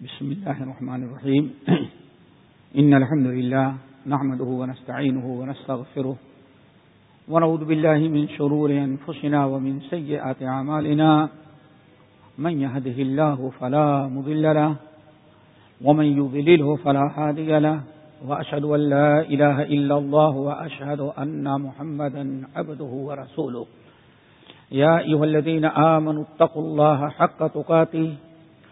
بسم الله الرحمن الرحيم. إن الحمد لله نحمده ونستعينه ونستغفره ونعوذ بالله من شرور أنفسنا ومن سيئات عمالنا من يهده الله فلا مضل له ومن يضلله فلا هادي له وأشهد أن لا إله إلا الله وأشهد أن محمدا عبده ورسوله. يا أيها الذين آمنوا اتقوا الله حق تقاته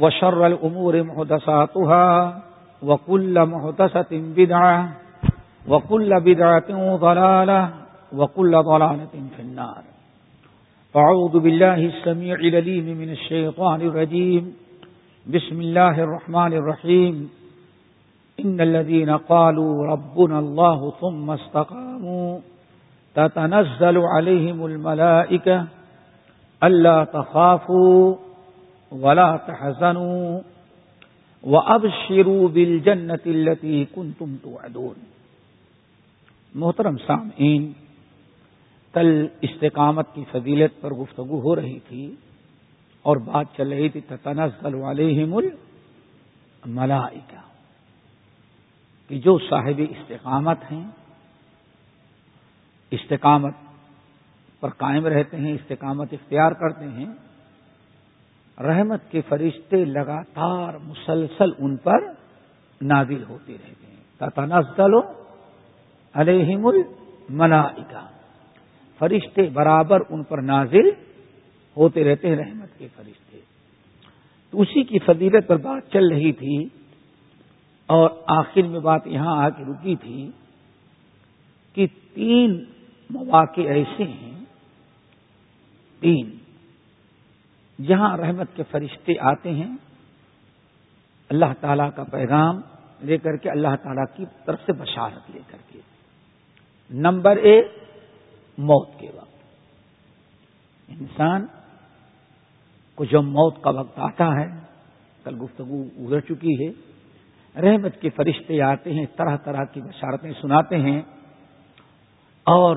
وشر الأمور محدثاتها وكل محدثة بدعة وكل بدعة ضلالة وكل ضلالة في النار. فعوذ بالله السميع لليم من الشيطان الرجيم. بسم الله الرحمن الرحيم. إن الذين قالوا ربنا الله ثم استقاموا تتنزل عليهم الملائكة ألا تخافوا ولا تحزنوا وابشروا بالجنة التي كنتم توعدون. محترم سامعین، کل استقامت کی فضیلت پر گفتگو ہو رہی تھی اور بات چل رہی تھی، تتنزل علیہم الملائکہ، کہ جو صاحب استقامت ہیں، استقامت پر قائم رہتے ہیں، استقامت اختیار کرتے ہیں رحمت کے فرشتے لگاتار مسلسل ان پر نازل ہوتے رہتے ہیں۔ تنزل علیہم الملائکہ۔ فرشتے برابر ان پر نازل ہوتے رہتے ہیں رحمت کے فرشتے۔ تو اسی کی فضیلت پر بات چل رہی تھی اور آخر میں بات یہاں آ کے رکی تھی کہ تین مواقع ایسے ہیں، تین جہاں رحمت کے فرشتے آتے ہیں، اللہ تعالی کا پیغام لے کر کے اللہ تعالی کی طرف سے بشارت لے کر کے۔ نمبر ایک، موت کے وقت۔ انسان کو جب موت کا وقت آتا ہے، کل گفتگو ادھر چکی ہے، رحمت کے فرشتے آتے ہیں، طرح طرح کی بشارتیں سناتے ہیں۔ اور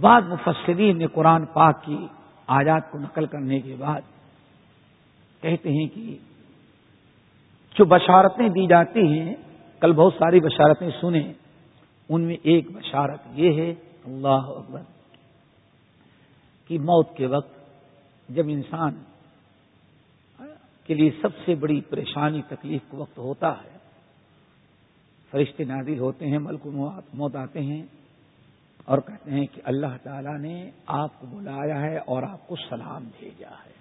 بعد مفسرین نے قرآن پاک کی آیات کو نقل کرنے کے بعد کہتے ہیں کہ جو بشارتیں دی جاتی ہیں، کل بہت ساری بشارتیں سنیں، ان میں ایک بشارت یہ ہے، اللہ اکبر، کہ موت کے وقت جب انسان کے لیے سب سے بڑی پریشانی، تکلیف کا وقت ہوتا ہے، فرشتے نازل ہوتے ہیں، ملک موت آتے ہیں، اور کہتے ہیں کہ اللہ تعالی نے آپ کو بلایا ہے اور آپ کو سلام بھیجا ہے۔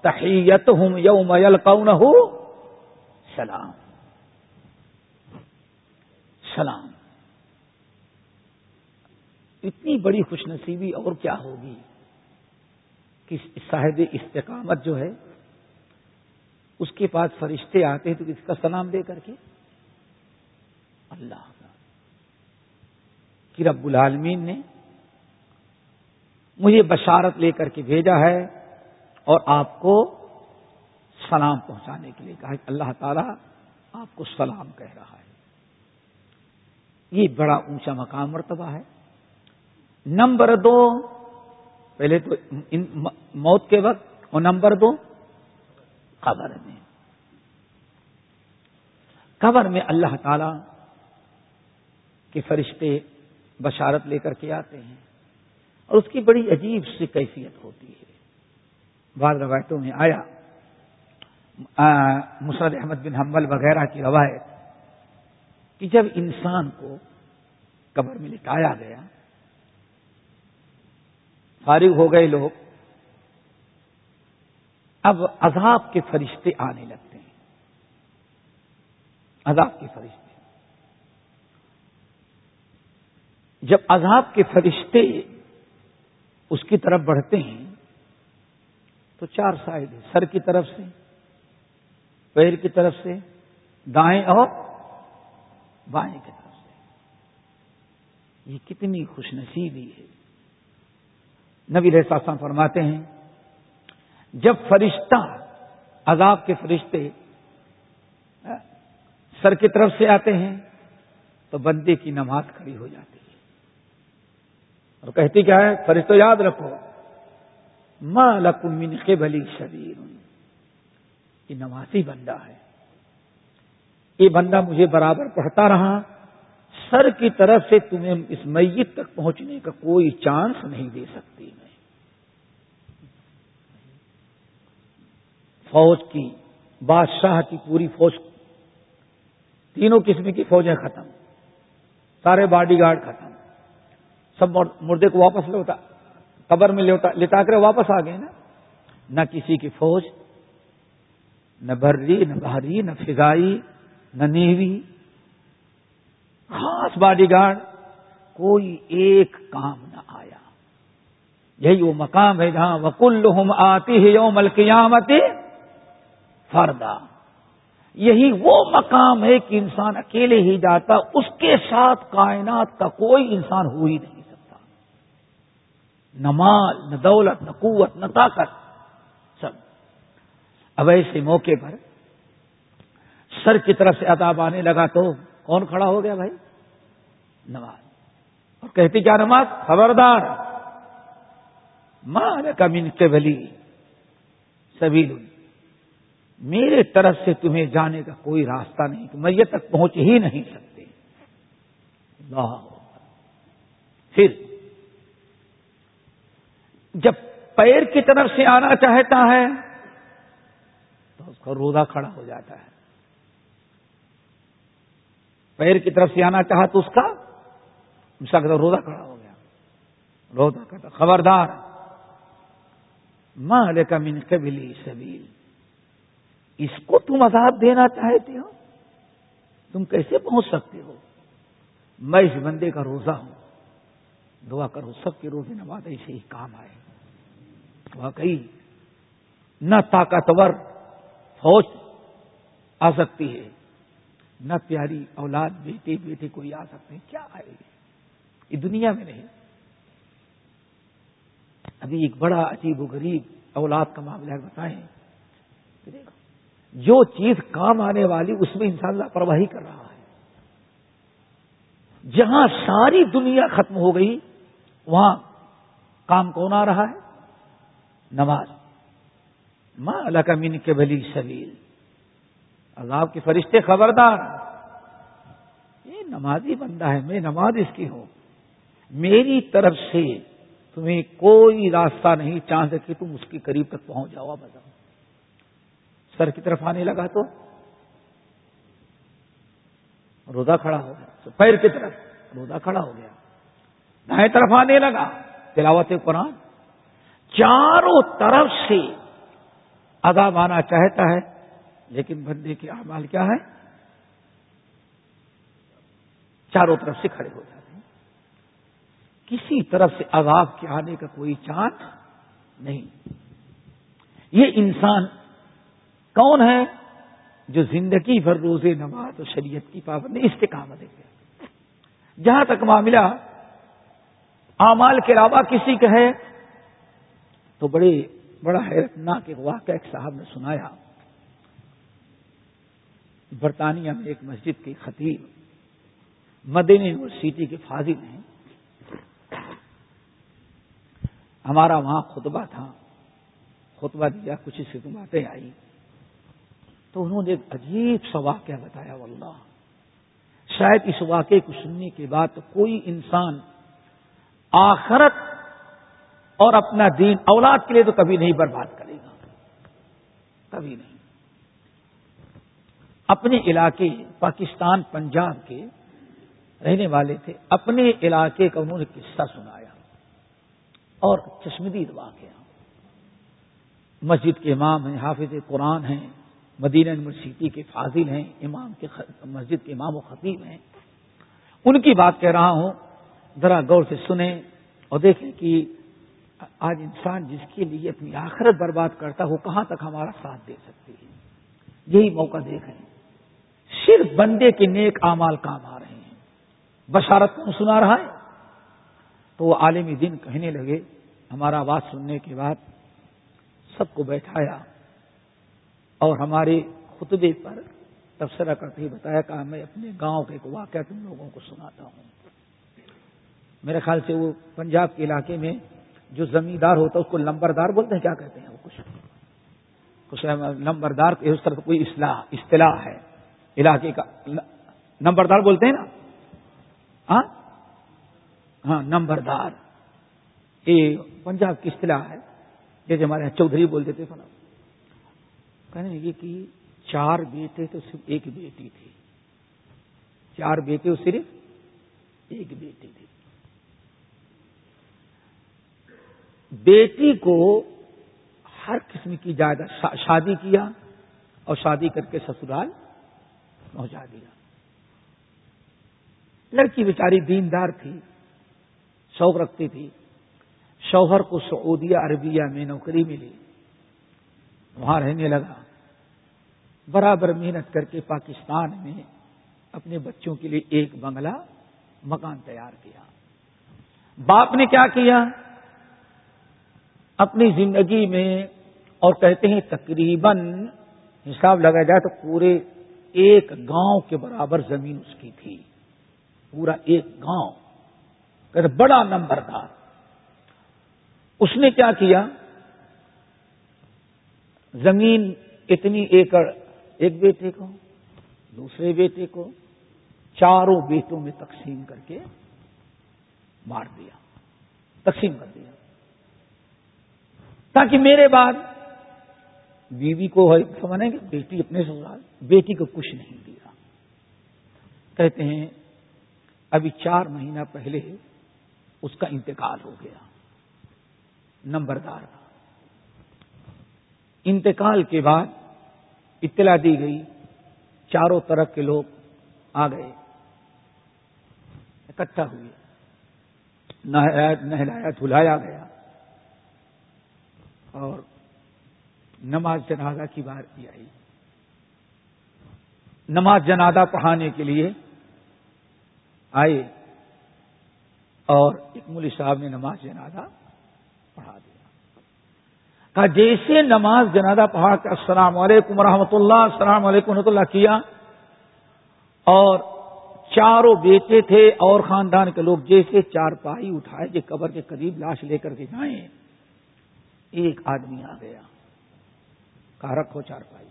تحیت ہوں یوم کون ہو سلام. سلام. اتنی بڑی خوش نصیبی اور کیا ہوگی کہ صاحب استقامت جو ہے، اس کے پاس فرشتے آتے ہیں تو کس کا سلام دے کر کے؟ اللہ کا. کہ رب العالمین نے مجھے بشارت لے کر کے بھیجا ہے اور آپ کو سلام پہنچانے کے لیے کہا کہ اللہ تعالیٰ آپ کو سلام کہہ رہا ہے۔ یہ بڑا اونچا مقام مرتبہ ہے۔ نمبر دو، پہلے تو موت کے وقت، اور نمبر دو، قبر میں۔ قبر میں اللہ تعالی کے فرشتے بشارت لے کر کے آتے ہیں اور اس کی بڑی عجیب سی کیفیت ہوتی ہے۔ بعض روایتوں میں آیا۔ مسرد احمد بن حمل وغیرہ کی روایت کہ جب انسان کو قبر میں لٹایا گیا، فارغ ہو گئے لوگ، اب عذاب کے فرشتے آنے لگتے ہیں۔ عذاب کے فرشتے۔ جب عذاب کے فرشتے اس کی طرف بڑھتے ہیں تو چار سائڈ ہے سر کی طرف سے، پیر کی طرف سے، دائیں اور بائیں کی طرف سے۔ یہ کتنی خوش نصیبی ہے۔ نبی رحساساں فرماتے ہیں، جب فرشتہ عذاب کے فرشتے سر کی طرف سے آتے ہیں، تو بندے کی نماز کھڑی ہو جاتی ہے۔ اور کہتی کیا ہے فرشتوں یاد رکھو ماں لکمن کے بلی یہ نمازی بندہ ہے۔ یہ بندہ مجھے برابر پڑھتا رہا۔ سر کی طرف سے تمہیں اس میت تک پہنچنے کا کوئی چانس نہیں دے سکتی میں۔ فوج کی، بادشاہ کی پوری فوج۔ تینوں قسم کی فوجیں ختم۔ سارے باڈی گارڈ ختم۔ سب مردے کو واپس لوٹا۔ قبر میں لٹا کر واپس آ گئے نا۔ نہ کسی کی فوج، نہ بری نہ بھاری، نہ فضائی، نہ نیوی۔ خاص باڈی گارڈ، کوئی ایک کام نہ آیا۔ یہی وہ مقام ہے جہاں وکل آتی ہے یوم القیامت فردا۔ یہی وہ مقام ہے کہ انسان اکیلے ہی جاتا، اس کے ساتھ کائنات کا کوئی انسان ہو ہی نہیں۔ نہ مال، نہ دولت، نہ قوت، نہ طاقت، سب۔ اب ایسے موقع پر سر کی طرف سے اداب آنے لگا تو کون کھڑا ہو گیا بھائی؟ نماز۔ اور کہتی کیا نماز؟ خبردار۔ ماں کمین کے بلی سبھی میرے طرف سے تمہیں جانے کا کوئی راستہ نہیں تو میں یہ تک پہنچ ہی نہیں سکتے۔ پھر جب پیر کی طرف سے آنا چاہتا ہے تو اس کا رودا کھڑا ہو جاتا ہے۔ پیر کی طرف سے آنا چاہا تو اس کا اس کا رودا کھڑا ہو گیا۔ رودا کھڑا۔ خبردار۔ ماں لے کا من قبلی سبیل۔ اس کو تم عذاب دینا چاہتے ہو؟ تم کیسے پہنچ سکتے ہو؟ میں اس بندے کا روزہ ہوں۔ دعا کرو، سب کے روزے نماز ایسے ہی کام آئے۔ واقعی نہ طاقتور فوج آ سکتی ہے، نہ پیاری اولاد، بیٹے بیٹے کوئی آ سکتے ہیں۔ کیا آئے؟ یہ دنیا میں نہیں۔ ابھی ایک بڑا عجیب و غریب اولاد کا معاملہ بتائیں۔ جو چیز کام آنے والی، اس میں انسان لاپرواہی کر رہا ہے۔ جہاں ساری دنیا ختم ہو گئی، وہاں کام کون آ رہا ہے؟ نماز۔ ماں اللہ کا مین کے بلی سبیل۔ عذاب کے فرشتے خبردار یہ نمازی بندہ ہے، میں نماز اس کی ہوں۔ میری طرف سے تمہیں کوئی راستہ نہیں چاہتے کہ تم اس کے قریب تک پہنچ جاؤ بتاؤ سر کی طرف آنے لگا تو۔ رودا کھڑا ہو گیا۔ پیر کی طرف رودا کھڑا ہو گیا۔ دائیں طرف آنے لگا۔ تلاوت قرآن۔ چاروں طرف سے عذاب آنا چاہتا ہے، لیکن بندے کے اعمال کیا ہے چاروں طرف سے کھڑے ہو جاتے ہیں۔ کسی طرف سے عذاب کے آنے کا کوئی چانس نہیں۔ یہ انسان کون ہے جو زندگی بھر روزے، نماز اور شریعت کی پابندی استقامت ہے جہاں تک معاملہ اعمال کے علاوہ کسی کا ہے تو بڑے بڑا حیرتناک ایک واقعہ ایک صاحب نے سنایا۔ برطانیہ میں ایک مسجد کے خطیب مدین یونیورسٹی کے فاضل ہیں۔ ہمارا وہاں خطبہ تھا۔ خطبہ دیا، کچھ اس کی باتیں آئی تو انہوں نے ایک عجیب سا واقعہ بتایا، واللہ۔ شاید اس واقعے کو سننے کے بعد تو کوئی انسان آخرت اور اپنا دین اولاد کے لیے تو کبھی نہیں برباد کرے گا۔ کبھی نہیں۔ اپنے علاقے، پاکستان، پنجاب کے رہنے والے تھے۔ اپنے علاقے کا انہوں نے قصہ سنایا اور چشمدید واقعہ مسجد کے امام ہیں، حافظ قرآن ہیں، مدینہ یونیورسٹی کے فاضل ہیں، امام کے مسجد کے امام و خطیب ہیں۔ ان کی بات کہہ رہا ہوں، ذرا غور سے سنیں اور دیکھیں کہ آج انسان جس کے لیے اپنی آخرت برباد کرتا وہ کہاں تک ہمارا ساتھ دے سکتی ہے یہی موقع دیکھ رہے ہیں۔ صرف بندے کے نیک اعمال کام آ رہے ہیں۔ بشارت کون سنا رہا ہے؟ تو وہ عالمی دن کہنے لگے، ہمارا آواز سننے کے بعد سب کو بیٹھایا اور ہمارے خطبے پر تبصرہ کرتے ہی بتایا کہ میں اپنے گاؤں کا ایک واقعہ تم لوگوں کو سناتا ہوں۔ میرے خیال سے وہ پنجاب کے علاقے میں جو زمیندار ہوتا ہے اس کو لمبردار بولتے ہیں، کیا کہتے ہیں وہ؟ کچھ کچھ لمبردار اس طرح کوئی اصلاح، اصطلاح ہے۔ علاقے کا نمبردار بولتے ہیں نا؟ ہاں؟ ہاں نمبردار یہ پنجاب کی اصطلاح ہے۔ جیسے ہمارے یہاں چودھری بولتے تھے فلاں کہنے لگے کہ چار بیٹے تو صرف ایک بیٹی تھی۔ چار بیٹے صرف ایک بیٹی تھی۔ بیٹی کو ہر قسم کی جائیداد شادی کیا اور شادی کر کے سسرال پہنچا دیا۔ لڑکی بیچاری دیندار تھی، شوق رکھتی تھی۔ شوہر کو سعودیہ عربیہ میں نوکری ملی۔ وہاں رہنے لگا۔ برابر محنت کر کے پاکستان میں اپنے بچوں کے لیے ایک بنگلہ مکان تیار کیا۔ باپ نے کیا کیا؟ اپنی زندگی میں اور کہتے ہیں تقریباً حساب لگا جائے تو پورے ایک گاؤں کے برابر زمین اس کی تھی۔ پورا ایک گاؤں۔ کہتے بڑا نمبر تھا اس نے کیا کیا؟ زمین اتنی ایکڑ، ایک بیٹے کو، دوسرے بیٹے کو چاروں بیٹوں میں تقسیم کر کے مار دیا۔ تقسیم کر دیا۔ تاکہ میرے بعد بیوی کو سمجھیں گے بیٹی اپنے سسرال بیٹی کو کچھ نہیں دیا۔ کہتے ہیں، ابھی چار مہینہ پہلے اس کا انتقال ہو گیا۔ نمبردار کا انتقال کے بعد اطلاع دی گئی، چاروں طرف کے لوگ آ گئے۔ اکٹھا ہوئے۔ نہلایا، دھلایا گیا۔ اور نماز جنازہ کی بار کی آئی۔ نماز جنازہ پڑھانے کے لیے آئے اور ایک ملی صاحب نے نماز جنازہ پڑھا دیا۔ کہا، جیسے نماز جنازہ پڑھا کے السلام علیکم ورحمۃ اللہ، السلام علیکم رحمۃ اللہ کیا، اور چاروں بیٹے تھے اور خاندان کے لوگ، جیسے چار پائی اٹھائے کہ قبر کے قریب لاش لے کر کے جائیں۔ ایک آدمی آ گیا۔ کہا، رکھو چار پائی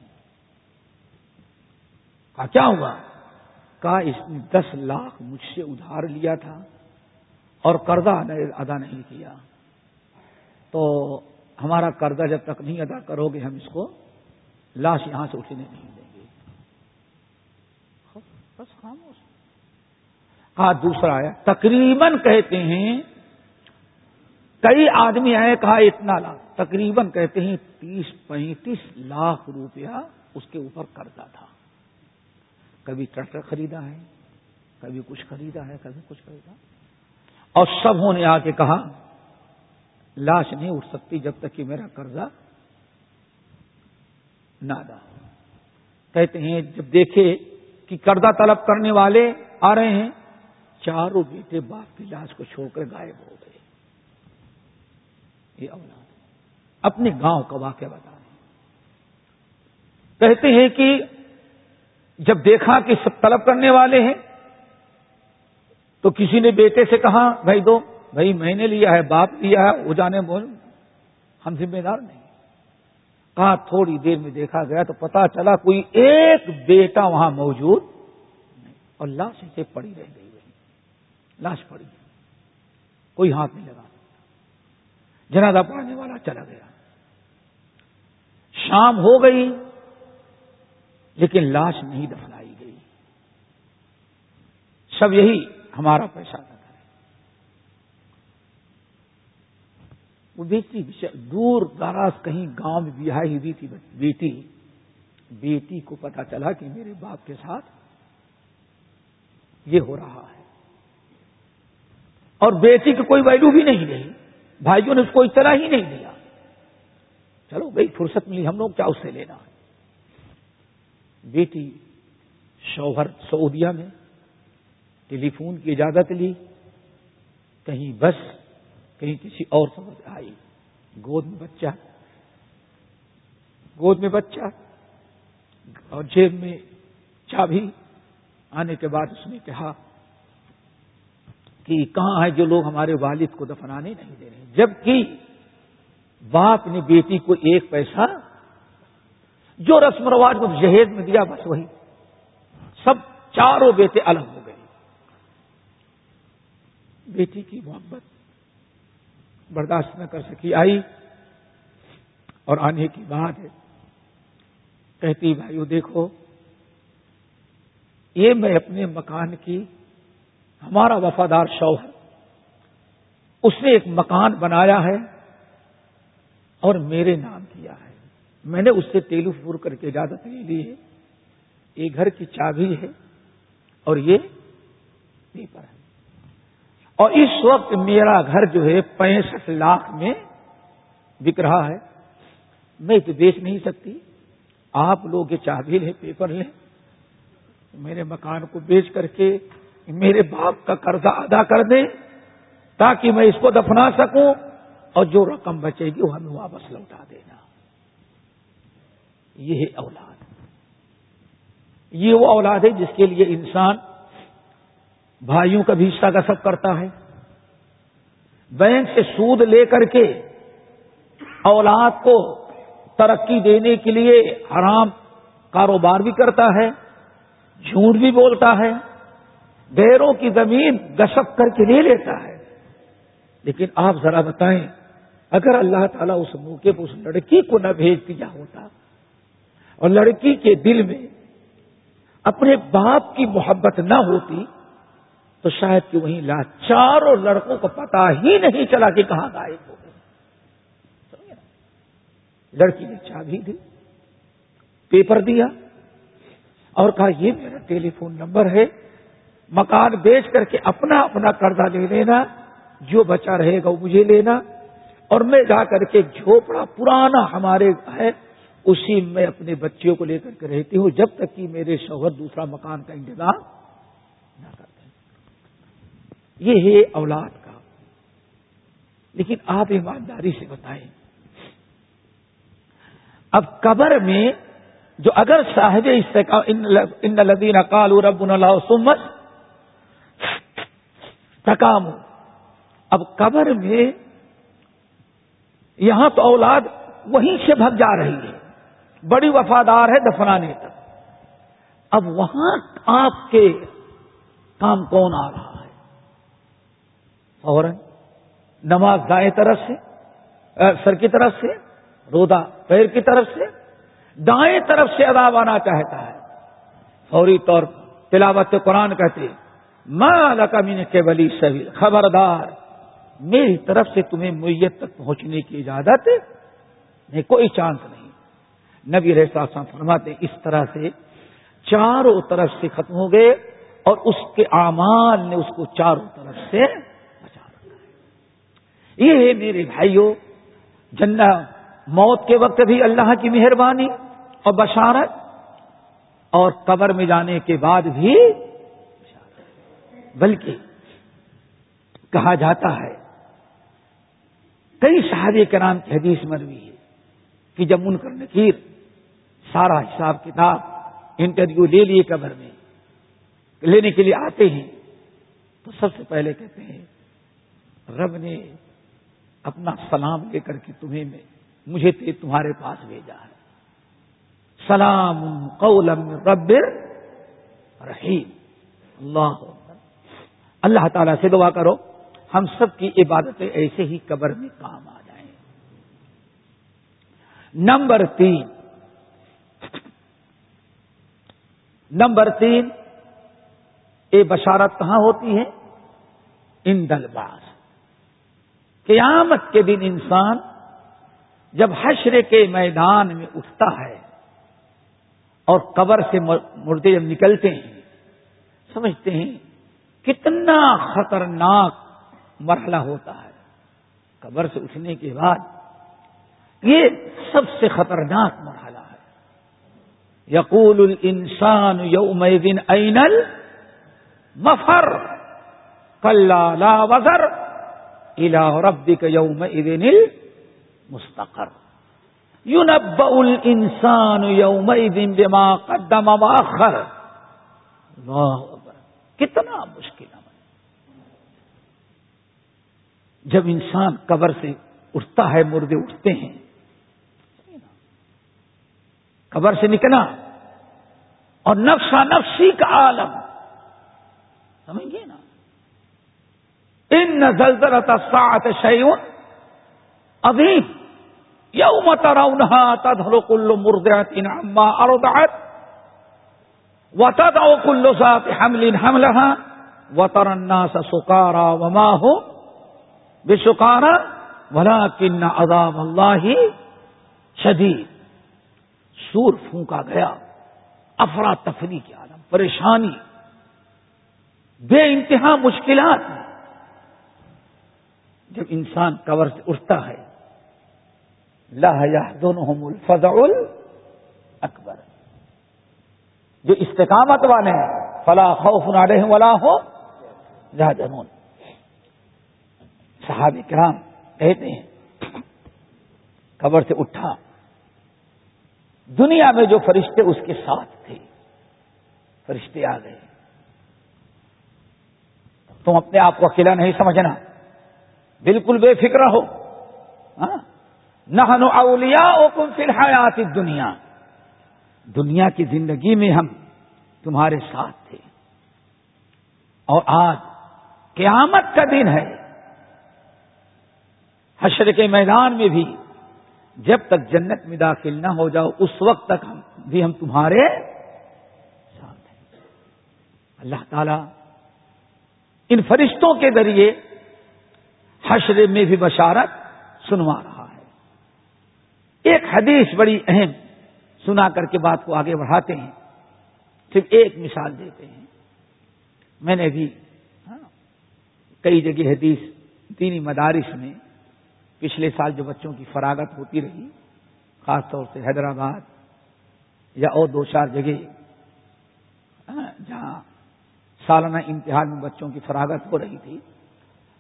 کہا، کیا ہوا؟ کہا، اس نے دس لاکھ مجھ سے ادھار لیا تھا اور قرضہ ادا نہیں کیا۔ تو ہمارا قرضہ جب تک نہیں ادا کرو گے، ہم اس کو لاش یہاں سے اٹھنے نہیں دیں گے۔ بس خاموش۔ کہا، دوسرا آیا، تقریباً کہتے ہیں کئی آدمی آئے کہا اتنا لاکھ، تقریباً کہتے ہیں تیس، پینتیس لاکھ روپیہ اس کے اوپر قرضہ تھا۔ کبھی ٹریکٹر خریدا ہے، کبھی کچھ خریدا ہے، کبھی کچھ خریدا۔ اور سب نے آ کے کہا، لاش نہیں اٹھ سکتی جب تک کہ میرا قرضہ نہ ادا کہتے ہیں، جب دیکھے کہ قرضہ طلب کرنے والے آ رہے ہیں، چاروں بیٹے باپ کی لاش کو چھوڑ کر غائب ہو گئے۔ یہ اولاد، اپنے گاؤں کا واقعہ بتا رہے کہتے ہیں کہ جب دیکھا کہ سب طلب کرنے والے ہیں، تو کسی نے بیٹے سے کہا، بھائی دو، بھائی میں نے لیا ہے، باپ لیا ہے، وہ جانے بول، ہم ذمہ دار نہیں۔ کہا، تھوڑی دیر میں دیکھا گیا تو پتا چلا کوئی ایک بیٹا وہاں موجود نہیں۔ اور لاش سے پڑی رہ گئی۔ وہی لاش پڑی۔ کوئی ہاتھ نہیں لگا۔ جنازہ پڑھنے والا چلا گیا۔ شام ہو گئی، لیکن لاش نہیں دفنائی گئی۔ سب یہی ہمارا پیسہ نہ کرے وہ بیٹی دور دراز کہیں گاؤں میں بیاہی ہوئی تھی، بیٹی بیٹی کو پتا چلا کہ میرے باپ کے ساتھ یہ ہو رہا ہے۔ اور بیٹی کی کوئی ویلو بھی نہیں رہی۔ بھائیوں نے اس کو اطلاع ہی نہیں دیا۔ چلو بھائی فرصت ملی، ہم لوگ کیا اس سے لینا؟ ہے بیٹی شوہر سعودیہ میں ٹیلی فون کی اجازت لی۔ کہیں بس، کہیں کسی اور سمجھ آئی۔ گود میں بچہ، گود میں بچہ، اور جیب میں چابی۔ آنے کے بعد اس نے کہا کہ کہاں ہے جو لوگ ہمارے والد کو دفنانے نہیں دے رہے جبکہ باپ نے بیٹی کو ایک پیسہ جو رسم رواج کو جہیز میں دیا، بس وہی۔ سب چاروں بیٹے الگ ہو گئے۔ بیٹی کی محبت برداشت نہ کر سکی، آئی۔ اور آنے کی بات ہے کہتی، بھائیو دیکھو، یہ میں اپنے مکان کی ہمارا وفادار شوہر اس نے ایک مکان بنایا ہے اور میرے نام کیا ہے۔ میں نے اس سے تیلو پور کر کے اجازت لے لی ہے۔ یہ گھر کی چابی ہے اور یہ پیپر ہے۔ اور اس وقت میرا گھر جو ہے پینسٹھ لاکھ میں بک رہا ہے۔ میں تو بیچ نہیں سکتی۔ آپ لوگ یہ چابی لیں، پیپر لیں۔ میرے مکان کو بیچ کر کے میرے باپ کا قرضہ ادا کر دیں تاکہ میں اس کو دفنا سکوں اور جو رقم بچے گی وہ ہمیں واپس لوٹا دینا۔ یہ ہے اولاد۔ یہ وہ اولاد ہے جس کے لیے انسان بھائیوں کا بھی حصہ کا سب کرتا ہے۔ بینک سے سود لے کر کے اولاد کو ترقی دینے کے لیے حرام کاروبار بھی کرتا ہے، جھوٹ بھی بولتا ہے۔ ڈیروں کی زمین گسپ کر کے لے لیتا ہے۔ لیکن آپ ذرا بتائیں، اگر اللہ تعالیٰ اس موقع پہ اس لڑکی کو نہ بھیج دیا ہوتا اور لڑکی کے دل میں اپنے باپ کی محبت نہ ہوتی، تو شاید کہ وہیں لا چاروں لڑکوں کو پتا ہی نہیں چلا کہ کہاں غائب ہو گئے۔ لڑکی نے چابی دی، پیپر دیا اور کہا، یہ میرا ٹیلی فون نمبر ہے۔ مکان بیچ کر کے اپنا اپنا قرضہ لے لینا، جو بچا رہے گا وہ مجھے لینا۔ اور میں جا کر کے جھوپڑا پرانا ہمارے ہے، اسی میں اپنے بچیوں کو لے کر کے رہتی ہوں، جب تک کہ میرے شوہر دوسرا مکان کا انتظام نہ کرتے یہ ہے اولاد کا۔ لیکن آپ ایمانداری سے بتائیں۔ اب قبر میں جو اگر صاحب ان لدین کال رب اللہ سمت تکام اب قبر میں یہاں تو اولاد وہیں سے بھگ جا رہی ہے۔ بڑی وفادار ہے دفنانے تک۔ اب وہاں آپ کے کام کون آ رہا ہے؟ فوراً نماز دائیں طرف سے سر کی طرف سے رودا پیر کی طرف سے، دائیں طرف سے عذاب آنا چاہتا ہے۔ فوری طور تلاوت قرآن کہتے ماں لکمین کے ولی سبھی خبردار، میری طرف سے تمہیں میت تک پہنچنے کی اجازت نہیں کوئی چانس نہیں۔ نبی رحسا فرماتے، اس طرح سے چاروں طرف سے ختم ہو گئے اور اس کے اعمال نے اس کو چاروں طرف سے بچا رکھا ہے۔ یہ ہے میرے بھائیوں جنا موت کے وقت بھی اللہ کی مہربانی اور بشارت اور قبر میں جانے کے بعد بھی بلکہ کہا جاتا ہے، کئی صحابی کرام کی حدیث مروی ہے کہ جب ان کر نکیر سارا حساب کتاب انٹرویو لے لیے قبر میں، لینے کے لیے آتے ہیں، تو سب سے پہلے کہتے ہیں، رب نے اپنا سلام لے کر کے تمہیں میں، مجھے تمہارے پاس بھیجا ہے۔ سلام قولم رب رحیم۔ اللہ اللہ تعالی سے دعا کرو، ہم سب کی عبادتیں ایسے ہی قبر میں کام آ جائیں۔ نمبر تین۔ نمبر تین یہ بشارت کہاں ہوتی ہے؟ ان دلباز قیامت کے دن انسان جب حشر کے میدان میں اٹھتا ہے اور قبر سے مردے جب نکلتے ہیں، سمجھتے ہیں کتنا خطرناک مرحلہ ہوتا ہے۔ قبر سے اٹھنے کے بعد یہ سب سے خطرناک مرحلہ ہے۔ یقول الانسان یوم دن اینل مفر لا وزر الا ربک یوم دن مستقر یونب الانسان یوم دن بما قدم واخر کتنا مشکل ہے۔ جب انسان قبر سے اٹھتا ہے، مردے اٹھتے ہیں، قبر سے نکلا اور نفسا نفسی کا عالم سمجھ گئے نا۔ ان زلزلت سات شیون ابھی یوم ترونها تدھر کل مردعت عما ارضعت۔ وتدعو كل ذات حمل حملها وترى الناس سكارى وما هم بسکارا ولا کن عذاب اللہ شدید سور پھونکا گیا۔ افرا تفری کے عالم پریشانی۔ بے انتہا مشکلات۔ جب انسان کور سے اٹھتا ہے، لا دونوں الفضع اکبر جو استقامت والے ہیں، فلا خوف نہ ولا ہو جہاں جنون صحابی کرام کہتے ہیں، قبر سے اٹھا۔ دنیا میں جو فرشتے اس کے ساتھ تھے، فرشتے آ گئے۔ تم اپنے آپ کو اکیلا نہیں سمجھنا۔ بالکل بے فکر ہو ہاں؟ نہ اولیا او کم فی الحیات دنیا دنیا کی زندگی میں ہم تمہارے ساتھ تھے۔ اور آج قیامت کا دن ہے۔ حشر کے میدان میں بھی جب تک جنت میں داخل نہ ہو جاؤ، اس وقت تک ہم بھی ہم تمہارے ساتھ ہیں۔ اللہ تعالی ان فرشتوں کے ذریعے حشر میں بھی بشارت سنوا رہا ہے۔ ایک حدیث بڑی اہم سنا کر کے بات کو آگے بڑھاتے ہیں، صرف ایک مثال دیتے ہیں۔ میں نے بھی ہاں، کئی جگہ حدیث، دینی مدارس میں پچھلے سال جو بچوں کی فراغت ہوتی رہی، خاص طور سے حیدرآباد یا اور دو چار جگہ ہاں، جہاں سالانہ امتحان میں بچوں کی فراغت ہو رہی تھی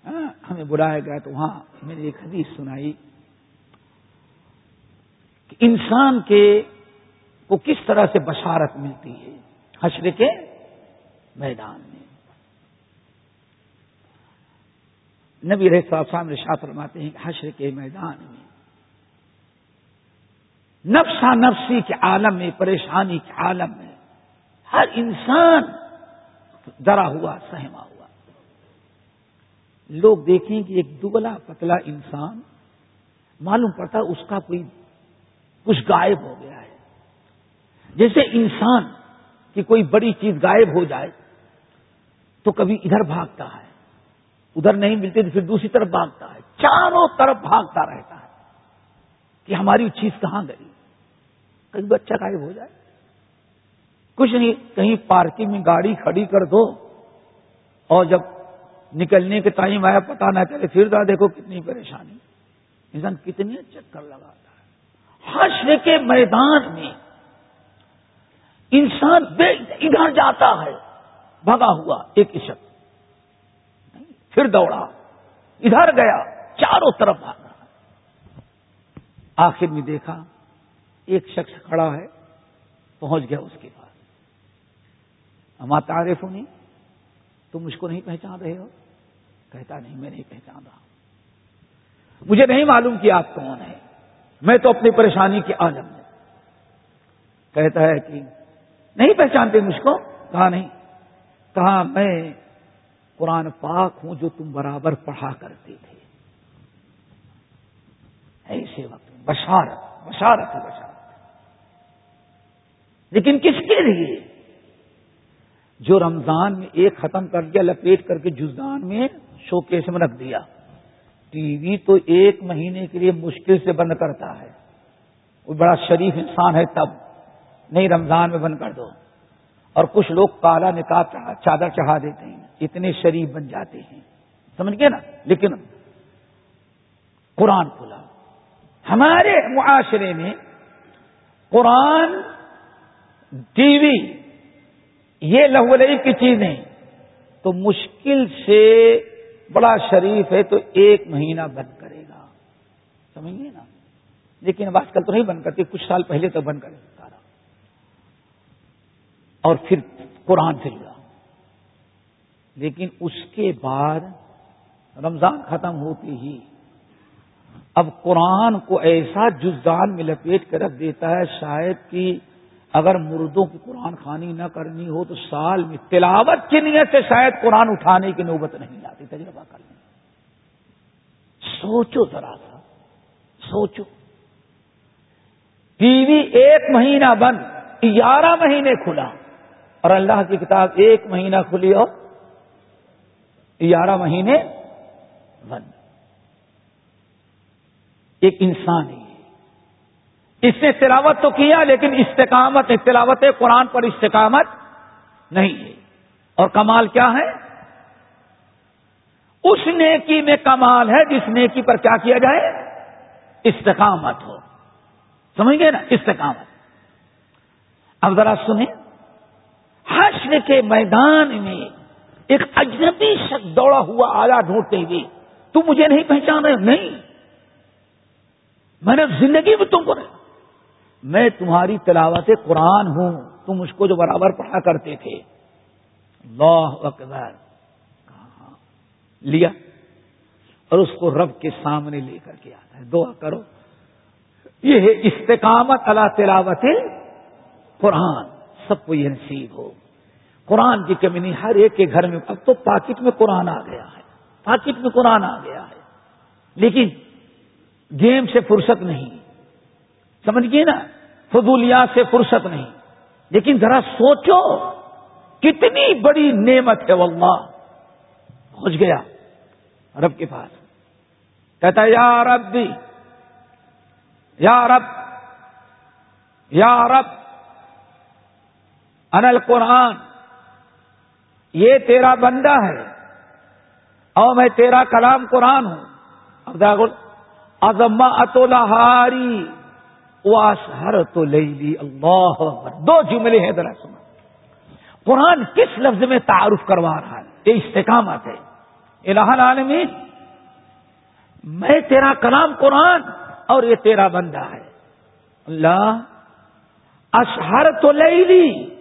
ہاں، ہمیں بلایا گیا تو وہاں میں نے ایک حدیث سنائی کہ انسان کے کو کس طرح سے بشارت ملتی ہے حشر کے میدان میں؟ نبی رہ صاحب رشاط فرماتے ہیں کہ حشر کے میدان میں نفسا نفسی کے عالم میں، پریشانی کے عالم میں ہر انسان ڈرا ہوا، سہما ہوا۔ لوگ دیکھیں کہ ایک دبلا پتلا انسان، معلوم پڑتا اس کا کوئی کچھ غائب ہو گیا ہے۔ جیسے انسان کی کوئی بڑی چیز غائب ہو جائے تو کبھی ادھر بھاگتا ہے، ادھر نہیں ملتے تو پھر دوسری طرف بھاگتا ہے، چاروں طرف بھاگتا رہتا ہے کہ ہماری چیز کہاں گئی؟ کہیں بچہ اچھا غائب ہو جائے۔ کچھ نہیں، کہیں پارکنگ میں گاڑی کھڑی کر دو اور جب نکلنے کے ٹائم آیا پتا نہ چلے، پھر دا دیکھو کتنی پریشانی۔ انسان کتنے چکر لگاتا ہے۔ حشر کے میدان میں انسان ادھر جاتا ہے، بھگا ہوا، ایک عشق۔ پھر دوڑا، ادھر گیا، چاروں طرف بھاگا۔ آخر میں دیکھا، ایک شخص کھڑا ہے، پہنچ گیا اس کے پاس۔ ہم تعریف نہیں تم مجھ کو نہیں پہچان رہے ہو؟ کہتا، نہیں، میں نہیں پہچان رہا۔ مجھے نہیں معلوم کہ آپ کون ہیں۔ میں تو اپنی پریشانی کے عالم میں کہتا ہے کہ نہیں پہچانتے مجھ کو؟ کہا نہیں. کہا میں قرآن پاک ہوں جو تم برابر پڑھا کرتے تھے. ایسے وقت بشارت بشارت ہے بشارت. لیکن کس کے لیے؟ جو رمضان میں ایک ختم کر دیا، لپیٹ کر کے جزدان میں شو کیس میں رکھ دیا. ٹی وی تو ایک مہینے کے لیے مشکل سے بند کرتا ہے. وہ بڑا شریف انسان ہے تب. نہیں رمضان میں بند کر دو۔ اور کچھ لوگ کالا نکاح چادر چڑھا دیتے ہیں، اتنے شریف بن جاتے ہیں۔ سمجھ گئے نا؟ لیکن قرآن کھلا۔ ہمارے معاشرے میں قرآن، ٹی وی، یہ لہو کی چیزیں تو مشکل سے بڑا شریف ہے تو ایک مہینہ بند کرے گا۔ سمجھ گئے نا؟ لیکن اب آج کل تو نہیں بند کرتی، کچھ سال پہلے تو بند کرے سارا اور پھر قرآن سے جڑا لیکن اس کے بعد رمضان ختم ہوتی ہی اب قرآن کو ایسا جزدان میں لپیٹ کر رکھ دیتا ہے شاید کہ اگر مردوں کی قرآن خانی نہ کرنی ہو تو سال میں تلاوت کی نیت سے شاید قرآن اٹھانے کی نوبت نہیں آتی، تجربہ کر لیں۔ سوچو ذرا سا، سوچو۔ ٹی وی ایک مہینہ بند، گیارہ مہینے کھلا۔ اور اللہ کی کتاب ایک مہینہ کھلی اور گیارہ مہینے بند۔ ایک انسان ہی۔ اس نے تلاوت تو کیا لیکن استقامت، تلاوت قرآن پر استقامت نہیں ہے۔ اور کمال کیا ہے؟ اس نیکی میں کمال ہے، جس نیکی پر کیا کیا جائے؟ استقامت ہو۔ سمجھ گئے نا؟ استقامت۔ اب ذرا سنیں۔ حشر کے میدان میں ایک اجنبی شخص دوڑا ہوا آیا ڈھونڈتے ہوئے تو مجھے نہیں پہچان رہے نہیں. میں نے زندگی میں تم کو نہیں میں تمہاری تلاوت قرآن ہوں، تم اس کو جو برابر پڑھا کرتے تھے۔ اللہ اکبر! لیا۔ اور اس کو رب کے سامنے لے کر کے آتا ہے۔ دعا کرو۔ یہ ہے استقامت اللہ تلاوت قرآن۔ سب کو یہ نصیب ہو۔ قرآن کی کمی نہیں، ہر ایک کے گھر میں۔ اب تو پاکٹ میں قرآن آ گیا ہے۔ پاکٹ میں قرآن آ گیا ہے۔ لیکن گیم سے فرصت نہیں۔ سمجھیے نا فضولیا سے فرصت نہیں۔ لیکن ذرا سوچو، کتنی بڑی نعمت ہے واللہ۔ پہنچ گیا رب کے پاس۔ کہتا ہے، یا رب بھی یا رب یا رب انل قرآن یہ تیرا بندہ ہے۔ اور میں تیرا کلام قرآن ہوں۔ اب ازما اتولہاری ہر تو لے لی اللہ دو جملے ہیں ذرا سنا قرآن کس لفظ میں تعارف کروا رہا ہے؟ یہ استقامت ہے الہ العالمین، میں تیرا کلام قرآن اور یہ تیرا بندہ ہے۔ اللہ اشہر تو لے لی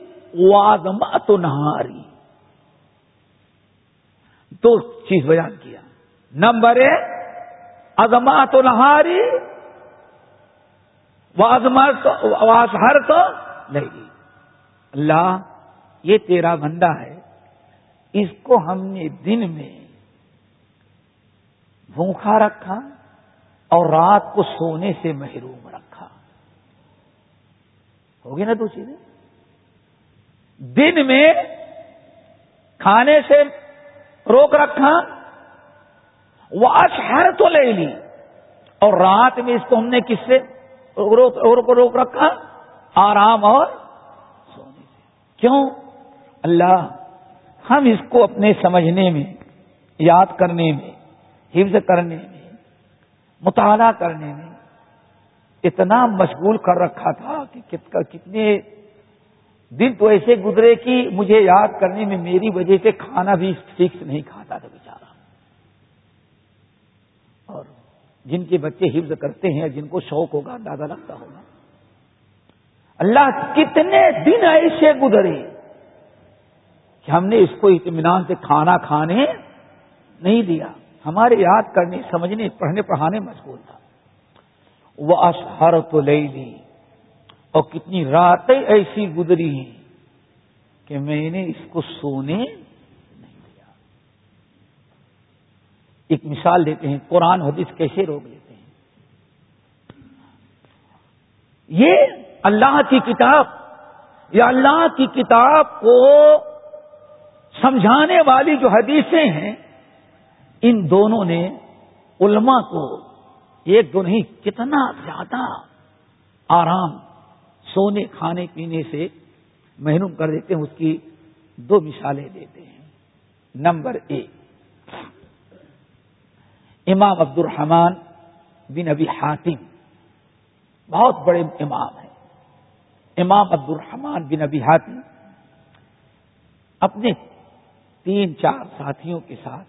وادما تو نہاری دو چیز بیان کیا۔ نمبر ایک ازما تو نہاری ہر تو نہیں۔ اللہ، یہ تیرا بندہ ہے۔ اس کو ہم نے دن میں بھوکھا رکھا اور رات کو سونے سے محروم رکھا۔ ہوگی نا دو چیزیں؟ دن میں کھانے سے روک رکھا۔ وہ ہر تو لے لی اور رات میں اس کو ہم نے کس سے اور کو روک رکھا؟ آرام اور سونے سے۔ کیوں؟ اللہ، ہم اس کو اپنے سمجھنے میں، یاد کرنے میں، حفظ کرنے میں، مطالعہ کرنے میں اتنا مشغول کر رکھا تھا کہ کتنے دن تو ایسے گزرے کہ مجھے یاد کرنے میں میری وجہ سے کھانا بھی ٹھیک سے نہیں کھاتا تھا بیچارا اور جن کے بچے حفظ کرتے ہیں، جن کو شوق ہوگا، اندازہ لگتا ہوگا۔ اللہ کتنے دن ایسے گزرے کہ ہم نے اس کو اطمینان سے کھانا کھانے نہیں دیا۔ ہمارے یاد کرنے، سمجھنے، پڑھنے، پڑھانے مشغول تھا۔ وہ اشہر تو لے لی اور کتنی راتیں ایسی گزری ہیں کہ میں نے اس کو سونے نہیں دیا۔ ایک مثال دیتے ہیں، قرآن حدیث کیسے روک لیتے ہیں؟ یہ اللہ کی کتاب، یا اللہ کی کتاب کو سمجھانے والی جو حدیثیں ہیں، ان دونوں نے علماء کو ایک دو نہیں کتنا زیادہ آرام سونے کھانے پینے سے محروم کر دیتے ہیں، اس کی دو مثالیں دیتے ہیں۔ نمبر ایک، امام عبد الرحمان بن ابی حاتم، بہت بڑے امام ہیں۔ امام عبد الرحمان بن ابی حاتم اپنے تین چار ساتھیوں کے ساتھ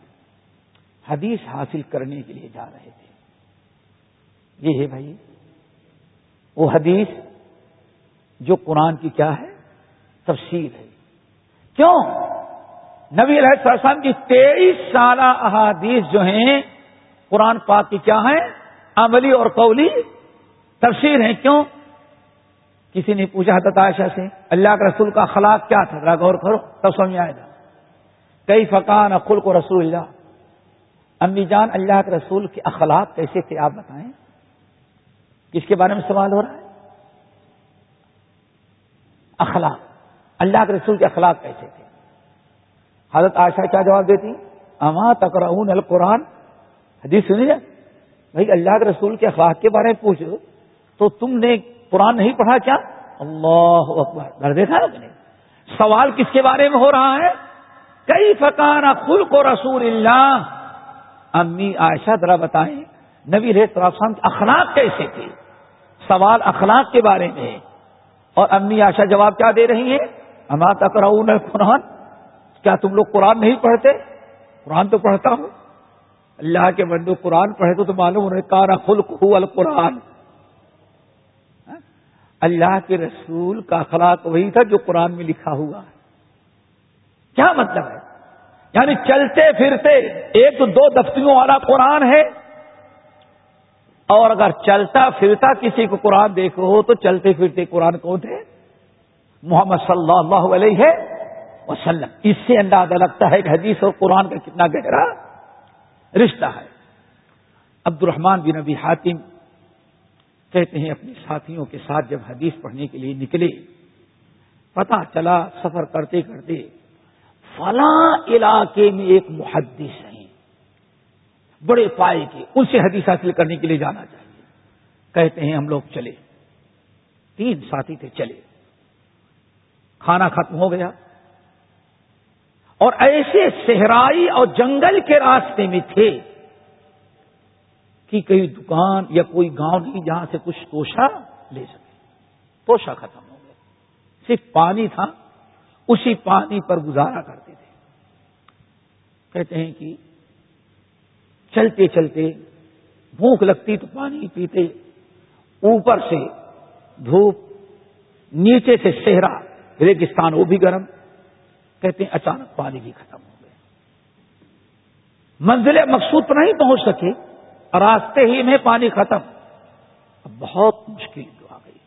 حدیث حاصل کرنے کے لیے جا رہے تھے۔ یہ ہے بھائی، وہ حدیث جو قرآن کی کیا ہے؟ تفصیل ہے۔ کیوں؟ نبی علیہ السلام کی تیئیس سالہ احادیث جو ہیں، قرآن پاک کی کیا ہے عملی اور قولی تفسیر ہیں۔ کیوں؟ کسی نے پوچھا حضرت عائشہ سے، اللہ کے رسول کا اخلاق کیا تھا؟ غور کرو، تب سمجھ آئے گا۔ کئی فقان اخل کو رسول اللہ؟ امی جان، اللہ کے رسول کے اخلاق کیسے تھے؟ آپ بتائیں۔ کس کے بارے میں سوال ہو رہا ہے؟ اخلاق۔ اللہ کے رسول کے اخلاق کیسے تھے؟ حضرت عائشہ کیا جواب دیتی؟ اما تکرون القرآن؟ حدیث سنیے بھائی اللہ کے رسول کے اخلاق کے بارے میں پوچھو تو تم نے قرآن نہیں پڑھا کیا؟ اللہ اکبر۔ گھر دیکھا ہے سوال کس کے بارے میں ہو رہا ہے؟ کئی فکان خل کو رسول اللہ؟ امی عائشہ ذرا بتائیں، نبی ریت کی اخلاق کیسے تھے؟ سوال اخلاق کے بارے میں اور امی عائشہ جواب کیا دے رہی ہیں؟ اما تک قرآن کیا تم لوگ قرآن نہیں پڑھتے؟ قرآن تو پڑھتا ہوں۔ اللہ کے بندو، قرآن پڑھے تو معلوم انہیں کارا خلق ہو القرآن۔ اللہ کے رسول کا اخلاق وہی تھا جو قرآن میں لکھا ہوا ہے۔ کیا مطلب ہے؟ یعنی چلتے پھرتے ایک تو دو دفتریوں والا قرآن ہے۔ اور اگر چلتا پھرتا کسی کو قرآن دیکھو تو چلتے پھرتے قرآن کون تھے محمد صلی اللہ علیہ وسلم۔ اس سے اندازہ لگتا ہے کہ حدیث اور قرآن کا کتنا گہرا رشتہ ہے۔ عبد الرحمان بن ابی حاتم کہتے ہیں اپنے ساتھیوں کے ساتھ جب حدیث پڑھنے کے لیے نکلے پتا چلا سفر کرتے کرتے فلاں علاقے میں ایک محدث ہیں بڑے پائے کے ان سے حدیث حاصل کرنے کے لیے جانا چاہیے۔ کہتے ہیں ہم لوگ چلے۔ تین ساتھی تھے، چلے۔ کھانا ختم ہو گیا۔ اور ایسے صحرائی اور جنگل کے راستے میں تھے کہ کئی دکان یا کوئی گاؤں نہیں جہاں سے کچھ توشا لے سکے۔ توشا ختم ہو گیا۔ صرف پانی تھا، اسی پانی پر گزارا کرتے تھے۔ کہتے ہیں کہ چلتے چلتے بھوک لگتی تو پانی پیتے، اوپر سے دھوپ، نیچے سے صحرا، ریگستان وہ بھی گرم۔ کہتے ہیں اچانک پانی بھی ختم ہو گیا۔ منزل مقصود پر نہیں پہنچ سکے، راستے ہی میں پانی ختم۔ اب بہت مشکل آ گئی۔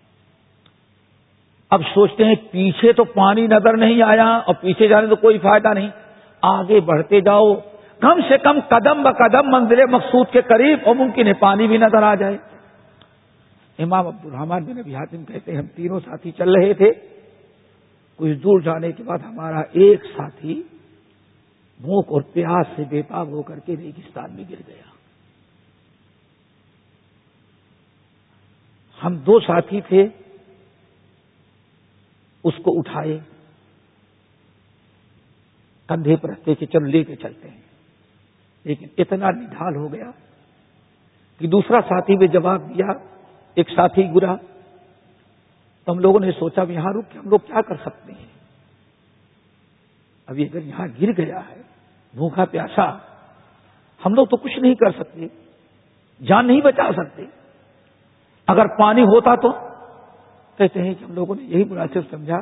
اب سوچتے ہیں پیچھے تو پانی نظر نہیں آیا اور پیچھے جانے تو کوئی فائدہ نہیں۔ آگے بڑھتے جاؤ۔ کم سے کم قدم ب قدم منزل مقصود کے قریب اور ممکن ہے پانی بھی نظر آ جائے۔ امام عبد الرحمان بن ابی حاتم کہتے ہیں، ہم تینوں ساتھی چل رہے تھے۔ کچھ دور جانے کے بعد ہمارا ایک ساتھی بھوک اور پیاس سے بےتاب ہو کر کے ریگستان میں گر گیا۔ ہم دو ساتھی تھے۔ اس کو اٹھائے، کندھے پر رکھتے کہ چلو لے کے چلتے ہیں۔ لیکن اتنا نڈھال ہو گیا کہ دوسرا ساتھی بھی جواب دیا، ایک ساتھی گرا۔ تو ہم لوگوں نے سوچا بھی یہاں رک کے ہم لوگ کیا کر سکتے ہیں؟ ابھی اگر یہاں گر گیا ہے، بھوکا پیاسا، ہم لوگ تو کچھ نہیں کر سکتے، جان نہیں بچا سکتے۔ اگر پانی ہوتا تو؟ کہتے ہیں کہ ہم لوگوں نے یہی مناسب سمجھا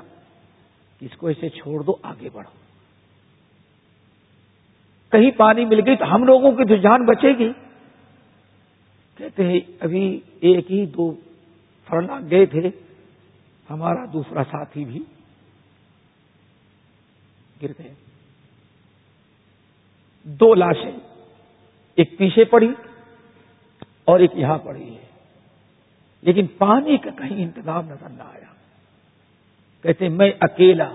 کہ اس کو ایسے چھوڑ دو، آگے بڑھو۔ کہیں پانی مل گئی تو ہم لوگوں کی تو جان بچے گی۔ کہتے ہیں، ابھی ایک ہی دو فرنا گئے تھے، ہمارا دوسرا ساتھی بھی گر گئے دو لاشیں، ایک پیچھے پڑی اور ایک یہاں پڑی ہے۔ لیکن پانی کا کہیں انتظام نظر نہ آیا۔ کہتے میں اکیلا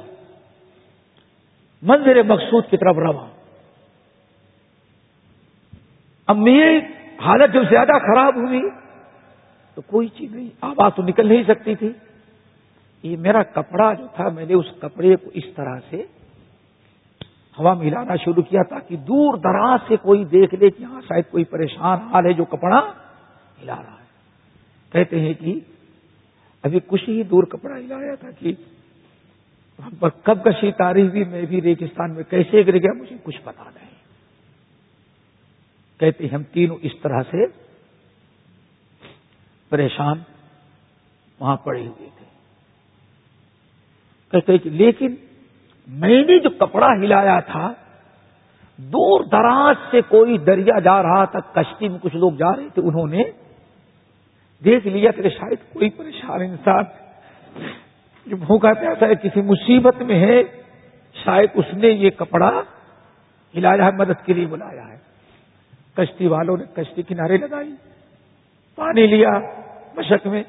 منظر مقصود کی طرف رواں اب میری حالت جب زیادہ خراب ہوئی تو کوئی چیز نہیں، آواز تو نکل نہیں سکتی تھی۔ یہ میرا کپڑا جو تھا، میں نے اس کپڑے کو اس طرح سے ہوا میں ہلانا شروع کیا تاکہ دور دراز سے کوئی دیکھ لے کہ ہاں شاید کوئی پریشان حال ہے جو کپڑا ہلا رہا ہے۔ کہتے ہیں کہ ابھی کچھ ہی دور کپڑا ہلایا تھا کہ ہم پر کب کشی تاریخ بھی، میں بھی ریگستان میں کیسے گر گیا، مجھے کچھ پتا نہیں۔ کہتے ہم تینوں اس طرح سے پریشان وہاں پڑے ہوئے تھے۔ کہتے کہ لیکن میں نے جو کپڑا ہلایا تھا، دور دراز سے کوئی دریا جا رہا تھا، کشتی میں کچھ لوگ جا رہے تھے، انہوں نے دیکھ لیا کہ شاید کوئی پریشان انسان جو بھوکا پیاسا ہے، کسی مصیبت میں ہے، شاید اس نے یہ کپڑا ہلایا ہے، مدد کے لیے بلایا ہے۔ کشتی والوں نے کشتی کنارے لگائی، پانی لیا مشک میں،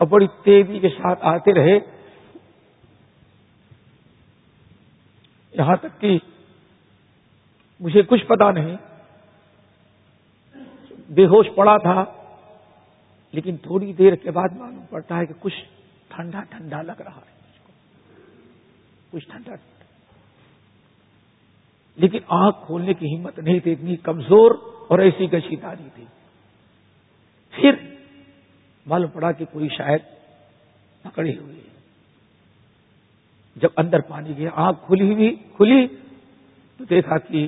اور بڑی تیزی کے ساتھ آتے رہے۔ یہاں تک کہ مجھے کچھ پتا نہیں، بے ہوش پڑا تھا، لیکن تھوڑی دیر کے بعد معلوم پڑتا ہے کہ کچھ ٹھنڈا ٹھنڈا لگ رہا ہے۔ کچھ ٹھنڈا لیکن آنکھ کھولنے کی ہمت نہیں تھی، اتنی کمزور اور ایسی گشی داری تھی۔ پھر معلوم پڑا کہ کوئی شاید پکڑی ہوئی جب اندر پانی گیا آنکھ کھلی ہوئی، کھلی تو دیکھا کہ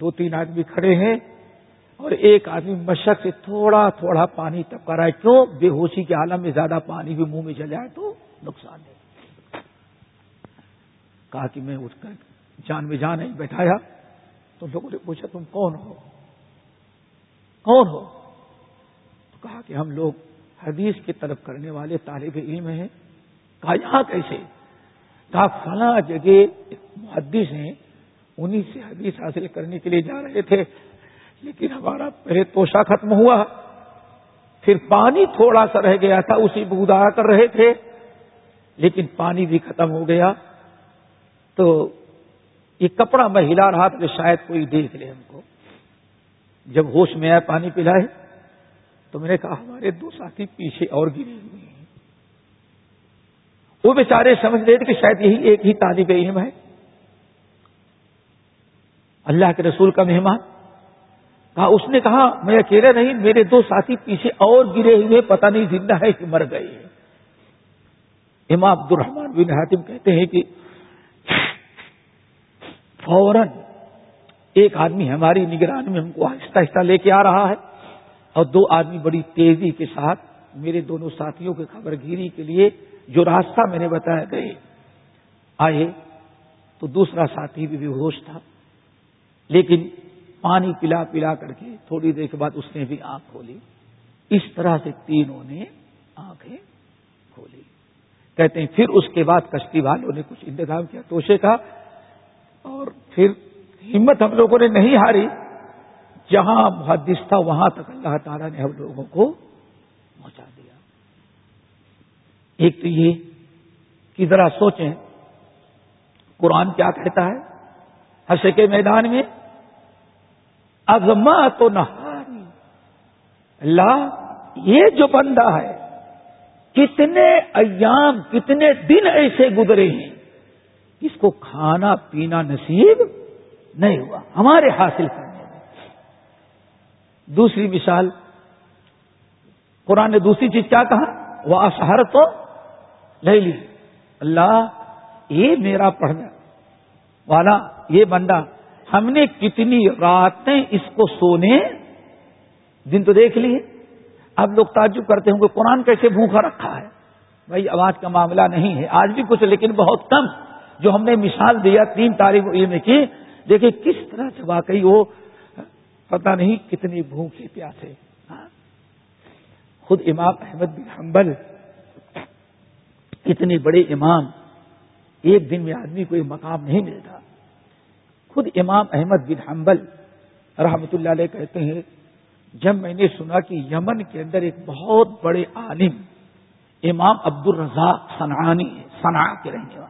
دو تین آدمی کھڑے ہیں اور ایک آدمی مشق سے تھوڑا تھوڑا پانی ٹپکا رہا ہے کیوں؟ بے ہوشی کے عالم میں زیادہ پانی بھی منہ میں چل جائے تو نقصان ہے۔ کہا کہ میں اٹھ کر جان میں جان نہیں بیٹھایا۔ تو لوگوں نے پوچھا، تم کون ہو؟ کون ہو؟ تو کہا کہ ہم لوگ حدیث کی طرف کرنے والے طالب علم ہیں۔ کہا، یہاں کیسے؟ کہا، فلاں جگہ محدث ہیں انہیں سے حدیث حاصل کرنے کے لیے جا رہے تھے۔ لیکن ہمارا پہلے توشا ختم ہوا۔ پھر پانی تھوڑا سا رہ گیا تھا، اسی بودا کر رہے تھے۔ لیکن پانی بھی ختم ہو گیا۔ تو یہ کپڑا میں ہلا رہا تھا کہ شاید کوئی دیکھ لے ہم کو۔ جب ہوش میں آیا پانی پلائے، تو میں نے کہا، ہمارے دو ساتھی پیچھے اور گرے ہوئے ہیں۔ وہ بیچارے سمجھ رہے تھے کہ شاید یہی ایک ہی طالب علم ہے۔ اللہ کے رسول کا مہمان۔ کہا، اس نے کہا، میں اکیلے نہیں، میرے دو ساتھی پیچھے اور گرے ہوئے، پتہ نہیں زندہ ہے کہ مر گئے امام عبد الرحمان بن حاتم کہتے ہیں کہ فوراً ایک آدمی ہماری نگرانی میں ہم کو آہستہ آہستہ لے کے آ رہا ہے اور دو آدمی بڑی تیزی کے ساتھ میرے دونوں ساتھیوں کے خبر گیری کے لیے جو راستہ میں نے بتایا گئے، آئے تو دوسرا ساتھی بھی بے ہوش تھا۔ لیکن پانی پلا پلا کر کے تھوڑی دیر کے بعد اس نے بھی آنکھ کھولی۔ اس طرح سے تینوں نے آنکھیں کھولی۔ کہتے ہیں، پھر اس کے بعد کشتی والوں نے کچھ انتظام کیا۔ توشے کا اور پھر ہمت ہم لوگوں نے نہیں ہاری۔ جہاں محدث تھا وہاں تک اللہ تعالیٰ نے ہم لوگوں کو پہنچا دیا۔ ایک تو یہ کہ ذرا سوچیں، قرآن کیا کہتا ہے؟ حشر کے میدان میں ازما تو نہاری۔ اللہ، یہ جو بندہ ہے، کتنے ایام، کتنے دن ایسے گزرے ہیں؟ اس کو کھانا پینا نصیب نہیں ہوا، ہمارے حاصل کرنے میں۔ دوسری مثال، قرآن نے دوسری چیز کیا کہا؟ وہ اشہر تو لے لی اللہ، یہ میرا پڑھنے والا، یہ بندہ، ہم نے کتنی راتیں اس کو سونے، دن تو دیکھ لیے۔ اب لوگ تعجب کرتے ہوں کہ قرآن کیسے بھوکھا رکھا ہے؟ بھائی، آواز کا معاملہ نہیں ہے، آج بھی کچھ، لیکن بہت کم۔ جو ہم نے مثال دیا تین تاریخ علم کی۔ دیکھیں کس طرح سے واقعی وہ پتہ نہیں کتنی بھوکے پیاسے ہاں۔ خود امام احمد بن حنبل اتنے بڑے امام، ایک دن میں آدمی کو مقام نہیں ملتا۔ خود امام احمد بن حنبل رحمت اللہ علیہ کہتے ہیں، جب میں نے سنا کہ یمن کے اندر ایک بہت بڑے عالم، امام عبد الرزاق سنعانی سنا کے رہنے والے۔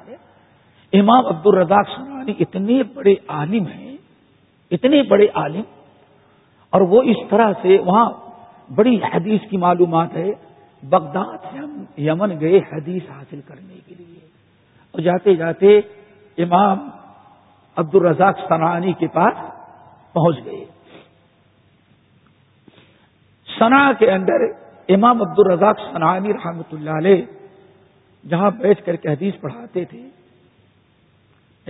امام عبد الرزاق سنانی اتنے بڑے عالم ہیں، اتنے بڑے عالم، اور وہ اس طرح سے وہاں بڑی حدیث کی معلومات ہے، بغداد سے ہم یمن گئے حدیث حاصل کرنے کے لیے۔ اور جاتے جاتے امام عبد الرزاق سنانی کے پاس پہنچ گئے۔ سنا کے اندر امام عبد الرزاق سنانی رحمت اللہ علیہ جہاں بیٹھ کر کے حدیث پڑھاتے تھے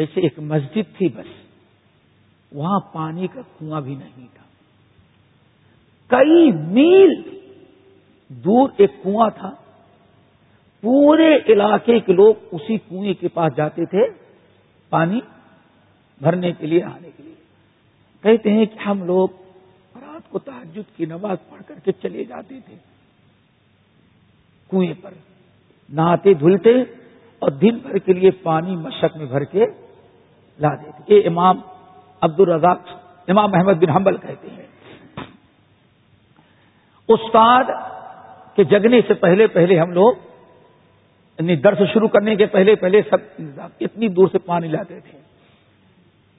ایسے ایک مسجد تھی بس، وہاں پانی کا کنواں بھی نہیں تھا۔ کئی میل دور ایک کنواں تھا۔ پورے علاقے کے لوگ اسی کنویں کے پاس جاتے تھے پانی بھرنے کے لیے، آنے کے لیے۔ کہتے ہیں کہ ہم لوگ رات کو تحجد کی نماز پڑھ کر کے چلے جاتے تھے۔ کنویں پر نہاتے دھلتے اور دن بھر کے لیے پانی مشق میں بھر کے لا دیتے یہ امام عبد الرزاق امام محمد بن حنبل کہتے ہیں۔ استاد کے جگنے سے پہلے پہلے ہم لوگ یعنی درس شروع کرنے کے پہلے پہلے سب اتنی دور سے پانی لاتے تھے۔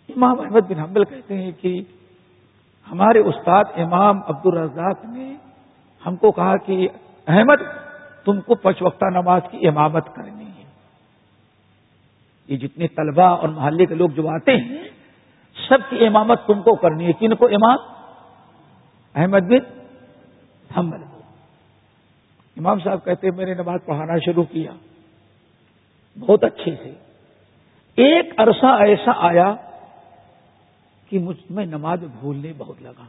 امام احمد بن حنبل کہتے ہیں کہ ہمارے استاد امام عبد الرزاق نے ہم کو کہا کہ احمد، تم کو پچ وقتہ نماز کی امامت کرنی یہ جتنے طلبہ اور محلے کے لوگ جو آتے ہیں، سب کی امامت تم کو کرنی ہے۔ کن کو؟ امام احمد بن حمل امام صاحب کہتے ہیں، میں نے نماز پڑھانا شروع کیا۔ بہت اچھے سے ایک عرصہ ایسا آیا کہ مجھ میں نماز بھولنے بہت لگا۔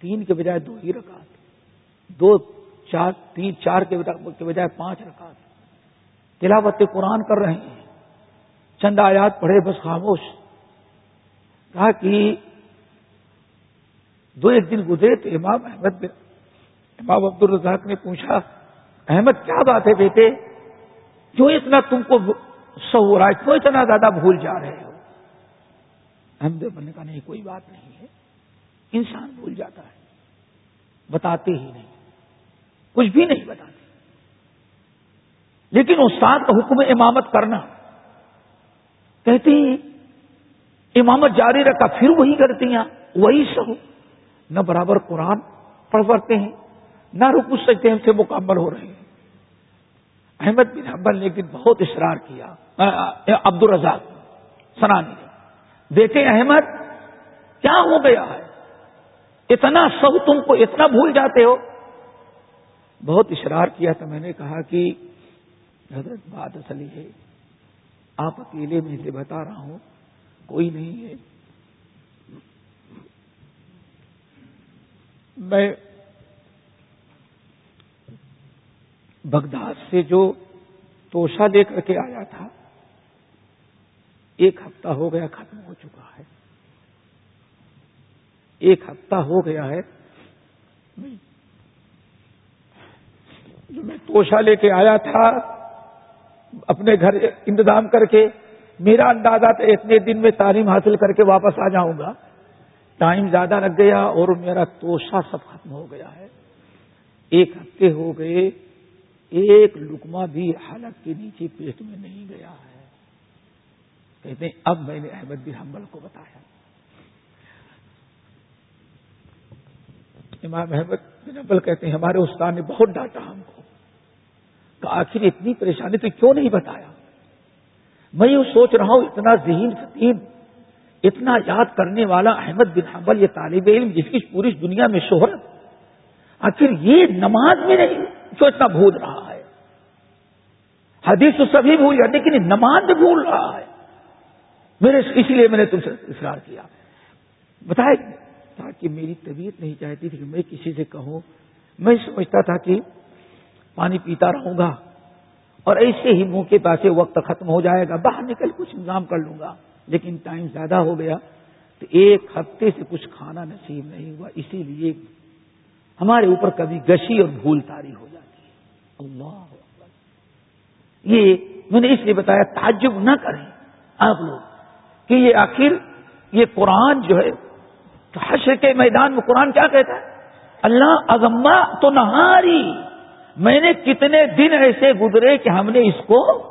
تین کے بجائے دو ہی رکعت۔ دو، چار، تین، چار کے بجائے پانچ رکعت۔ تلاوت قرآن کر رہے ہیں۔ چند آیات پڑھے، بس خاموش۔ کہا کہ دو ایک دن گزرے تو امام احمد امام عبد الرزاق نے پوچھا، احمد، کیا بات ہے بیٹے؟ کیوں اتنا تم کو سو ہو رہا ہے؟ کیوں اتنا زیادہ بھول جا رہے ہو؟ احمد بننے کا، نہیں، کوئی بات نہیں ہے۔ انسان بھول جاتا ہے۔ بتاتے ہی نہیں۔ کچھ بھی نہیں بتاتے۔ لیکن استاد کا حکم امامت کرنا۔ کہتے ہیں، امامت جاری رکھا، پھر وہی کرتی ہیں، وہی سب۔ نہ برابر قرآن پڑھ پڑتے ہیں، نہ رکو سکتے ہیں سے مکمل ہو رہے ہیں۔ احمد بن حبل نے لیکن بہت اصرار کیا عبد الرزاق سنانی نے۔ دیکھے احمد، کیا ہو گیا ہے؟ اتنا سب تم کو اتنا بھول جاتے ہو؟ بہت اشرار کیا تو میں نے کہا کہ حضرت بات اصلی ہے آپ اکیلے میں سے بتا رہا ہوں، کوئی نہیں ہے۔ میں بغداد سے جو توشا لے کر کے آیا تھا، ایک ہفتہ ہو گیا ختم ہو چکا ہے۔ ایک ہفتہ ہو گیا ہے۔ جو میں توشا لے کے آیا تھا اپنے گھر انتظام کر کے میرا اندازہ تھا، اتنے دن میں تعلیم حاصل کر کے واپس آ جاؤں گا۔ ٹائم زیادہ لگ گیا اور میرا توشا سب ختم ہو گیا ہے۔ ایک ہفتے ہو گئے، ایک لکما بھی حالت کے نیچے پیٹ میں نہیں گیا ہے۔ کہتے ہیں، اب میں نے احمد بن حنبل کو بتایا۔ امام احمد بن حنبل کہتے ہیں، ہمارے استاد نے بہت ڈانٹا ہم کو۔ تو آخر اتنی پریشانی تو کیوں نہیں بتایا؟ میں یہ سوچ رہا ہوں، اتنا ذہین فتیم اتنا یاد کرنے والا احمد بن حنبل، یہ طالب علم جس کی پوری دنیا میں شہرت، آخر یہ نماز میں نہیں جو اتنا بھول رہا ہے۔ حدیث تو سبھی بھول گیا لیکن نماز میں بھول رہا ہے۔ میرے اسی لیے میں نے تم سے اصرار کیا۔ بتائے تاکہ میری طبیعت نہیں چاہتی تھی کہ میں کسی سے کہوں۔ میں سمجھتا تھا کہ پانی پیتا رہوں گا اور ایسے ہی منہ کے پاس وقت ختم ہو جائے گا، باہر نکل کچھ انتظام کر لوں گا۔ لیکن ٹائم زیادہ ہو گیا تو ایک ہفتے سے کچھ کھانا نصیب نہیں ہوا، اسی لیے ہمارے اوپر کبھی گشی اور بھول تاری ہو جاتی ہے۔ اللہ یہ میں نے اس لیے بتایا، تعجب نہ کریں آپ لوگ کہ یہ آخر یہ قرآن جو ہے حشر کے میدان میں قرآن کیا کہتا ہے؟ اللہ اگما تو نہاری۔ میں نے کتنے دن ایسے گزرے کہ ہم نے اس کو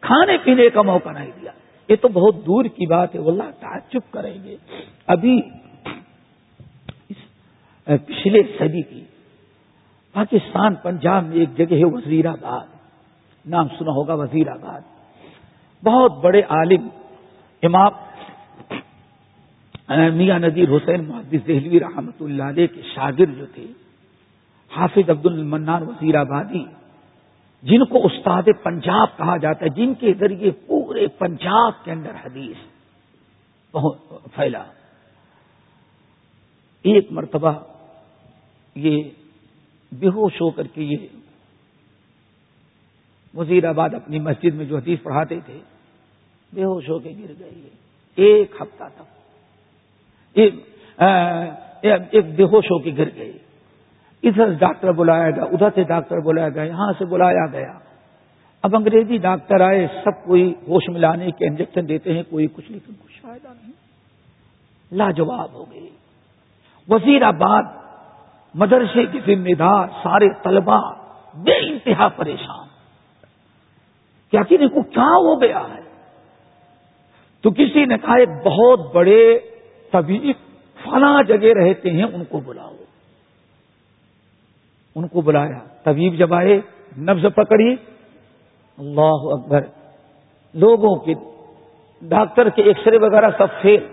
کھانے پینے کا موقع نہیں دیا۔ یہ تو بہت دور کی بات ہے اللہ تعجب کریں گے۔ ابھی پچھلے صدی کی پاکستان، پنجاب میں ایک جگہ ہے وزیر آباد۔ نام سنا ہوگا وزیر آباد۔ بہت بڑے عالم، امام میاں نذیر حسین، محدث دہلوی رحمت اللہ علیہ کے شاگرد جو تھے۔ حافظ عبد المنان وزیر آبادی، جن کو استاد پنجاب کہا جاتا ہے، جن کے ذریعے پورے پنجاب کے اندر حدیث پھیلا۔ ایک مرتبہ یہ بے ہوش ہو کر کے یہ وزیر آباد اپنی مسجد میں جو حدیث پڑھاتے تھے بے ہوش ہو کے گر گئے۔ ایک ہفتہ تک ایک بے ہوش ہو کے گر گئے۔ ادھر ڈاکٹر بلایا گیا، ادھر سے ڈاکٹر بلایا گیا، یہاں سے بلایا گیا۔ اب انگریزی ڈاکٹر آئے، سب کوئی ہوش ملانے کے انجیکشن دیتے ہیں، کوئی کچھ لیکن کچھ فائدہ نہیں۔ لاجواب ہو گئی۔ وزیر آباد، مدرسے کے ذمہ دار، سارے طلبا بے انتہا پریشان۔ کیا کہ کو کیا ہو گیا ہے؟ تو کسی نے کہا، ایک بہت بڑے طبیب فلاں جگہ رہتے ہیں، ان کو بلاؤ۔ ان کو بلایا۔ طبیب جب آئے نبز پکڑی۔ اللہ اکبر۔ لوگوں کے ڈاکٹر کے ایکس رے وغیرہ سب فیل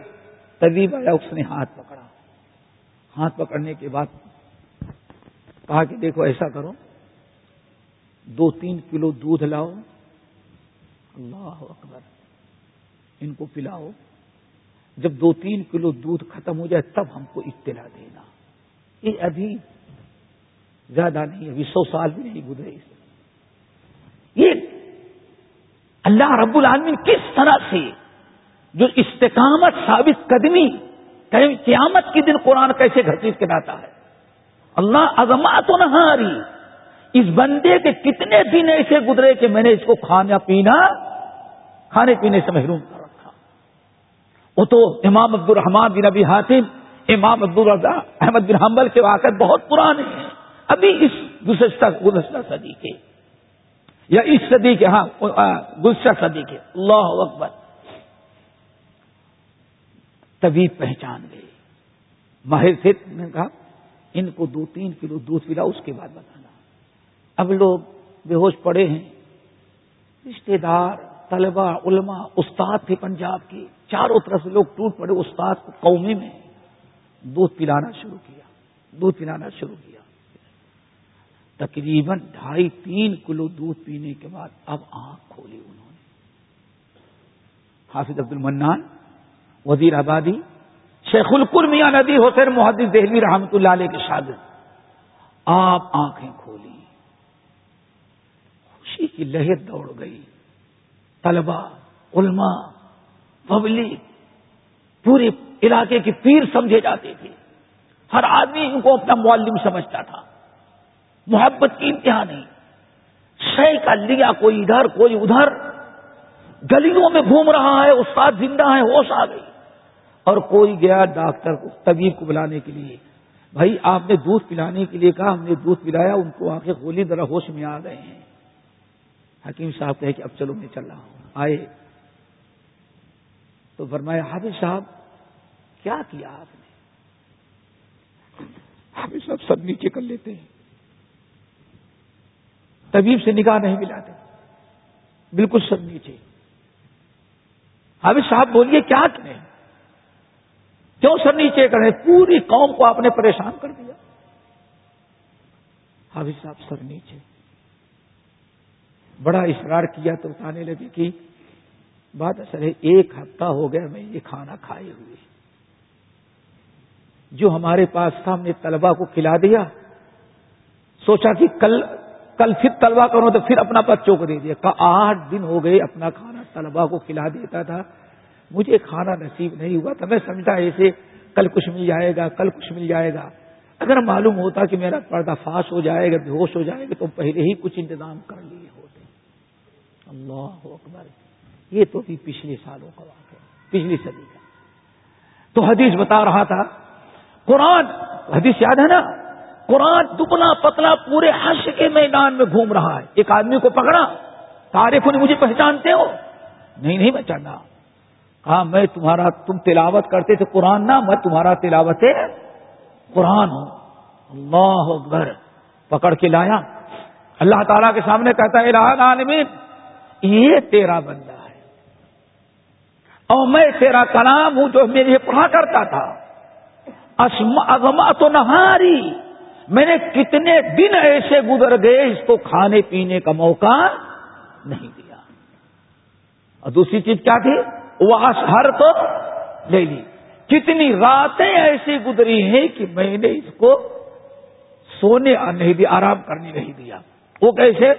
طبیب آیا، اس نے ہاتھ پکڑا۔ ہاتھ پکڑنے کے بعد کہا کہ دیکھو، ایسا کرو۔ دو تین کلو دودھ لاؤ۔ اللہ اکبر۔ ان کو پلاؤ۔ جب دو تین کلو دودھ ختم ہو جائے، تب ہم کو اطلاع دینا۔ یہ ابھی زیادہ نہیں ابھی سو سال بھی نہیں گزرے اس یہ اللہ رب العالمین کس طرح سے جو استقامت ثابت قدمی قیامت کے دن قرآن کیسے گھرتیت کراتا ہے؟ اللہ عظمات و نہاری، اس بندے کے کتنے دن ایسے گزرے کہ میں نے اس کو کھانا پینا، کھانے پینے سے محروم کر رکھا۔ وہ تو امام عبد الرحمان بن ابی حاتم، امام عبد الرضا احمد بن حنبل کے واقع بہت پرانے ہیں۔ ابھی اس گزشتہ گزشتہ صدی کے یا اس صدی کے ہاں گزشتہ صدی کے۔ اللہ اکبر۔ تبھی پہچان گئے ماہر سے نے کہا، ان کو دو، تین کلو دودھ پلا اس کے بعد بتانا۔ اب لوگ بے ہوش پڑے ہیں۔ رشتے دار طلبا علماء، استاد تھے پنجاب کے۔ چاروں طرف سے لوگ ٹوٹ پڑے، استاد کو قومی میں دودھ پلانا شروع کیا۔ دودھ پلانا شروع کیا۔ تقریباً ڈھائی تین کلو دودھ پینے کے بعد اب آنکھ کھولی انہوں نے۔ حافظ عبد المنان وزیر آبادی، شیخ القر میاں ندی حسین محدث دہلی رحمت اللہ علیہ کے شاگرد، آپ آنکھیں کھولی خوشی کی لہر دوڑ گئی۔ طلبا علماء، پبلک، پورے علاقے کے پیر سمجھے جاتے تھے۔ ہر آدمی ان کو اپنا معلم سمجھتا تھا۔ محبت کی انتہا نہیں۔ شے کا لیا کوئی ادھر کوئی ادھر۔ گلیوں میں گھوم رہا ہے، استاد زندہ ہے، ہوش آ گئی۔ اور کوئی گیا ڈاکٹر کو طبیب کو بلانے کے لیے۔ بھائی، آپ نے دودھ پلانے کے لیے کہا، ہم نے دودھ پلایا، ان کو آ کے گولی ذرا ہوش میں آ گئے ہیں۔ حکیم صاحب کہے کہ اب چلو، میں چل رہا ہوں۔ آئے۔ تو فرمایا، حافظ صاحب، کیا کیا آپ نے؟ حافظ صاحب سب نیچے کر لیتے ہیں۔ طبیب سے نکاح نہیں ملاتے۔ بالکل سب نیچے۔ حافظ صاحب بولیے، کیا کریں؟ کیوں سر نیچے کریں؟ پوری قوم کو آپ نے پریشان کر دیا۔ حافظ صاحب سر نیچے۔ بڑا اشرار کیا تو بتانے لگے کہ بات اصل ہے، ایک ہفتہ ہو گیا میں یہ کھانا کھائے ہوئے۔ جو ہمارے پاس تھا، ہم نے طلبا کو کھلا دیا۔ سوچا کہ کل کل پھر طلبا کرو تو پھر اپنا بچوں کو دے دیا۔ آٹھ دن ہو گئے اپنا کھانا طلبا کو کھلا دیتا تھا۔ مجھے کھانا نصیب نہیں ہوا تھا۔ میں سمجھا ایسے، کل کچھ مل جائے گا، کل کچھ مل جائے گا۔ اگر معلوم ہوتا کہ میرا پردہ فاش ہو جائے گا، بے ہوش ہو جائے گا، تو پہلے ہی کچھ انتظام کر لیے ہوتے۔ اللہ اکبر۔ یہ تو بھی پچھلے سالوں کا واقعہ پچھلی صدی کا۔ تو حدیث بتا رہا تھا، قرآن، حدیث یاد ہے نا؟ قرآن دبنا پتلا پورے حش کے میدان میں گھوم رہا ہے۔ ایک آدمی کو پکڑا۔ سارے کو مجھے پہچانتے ہو۔ نہیں نہیں پہچانا کہا، میں تمہارا، تم تلاوت کرتے تھے۔ قرآن نہ، میں تمہارا تلاوت قرآن ہوں۔ اللہ اکبر۔ پکڑ کے لایا۔ اللہ تعالیٰ کے سامنے کہتا ہے عالمین یہ تیرا بندہ ہے۔ اور میں تیرا کلام ہوں جو میرے پڑھا کرتا تھا۔ اگما تو نہاری۔ میں نے کتنے دن ایسے گزر گئے اس کو کھانے پینے کا موقع نہیں دیا۔ اور دوسری چیز کیا تھی؟ وہ ہر تو لے لی۔ کتنی راتیں ایسی گزری ہیں کہ میں نے اس کو سونے نہیں دیا، آرام کرنے نہیں دیا۔ وہ کیسے؟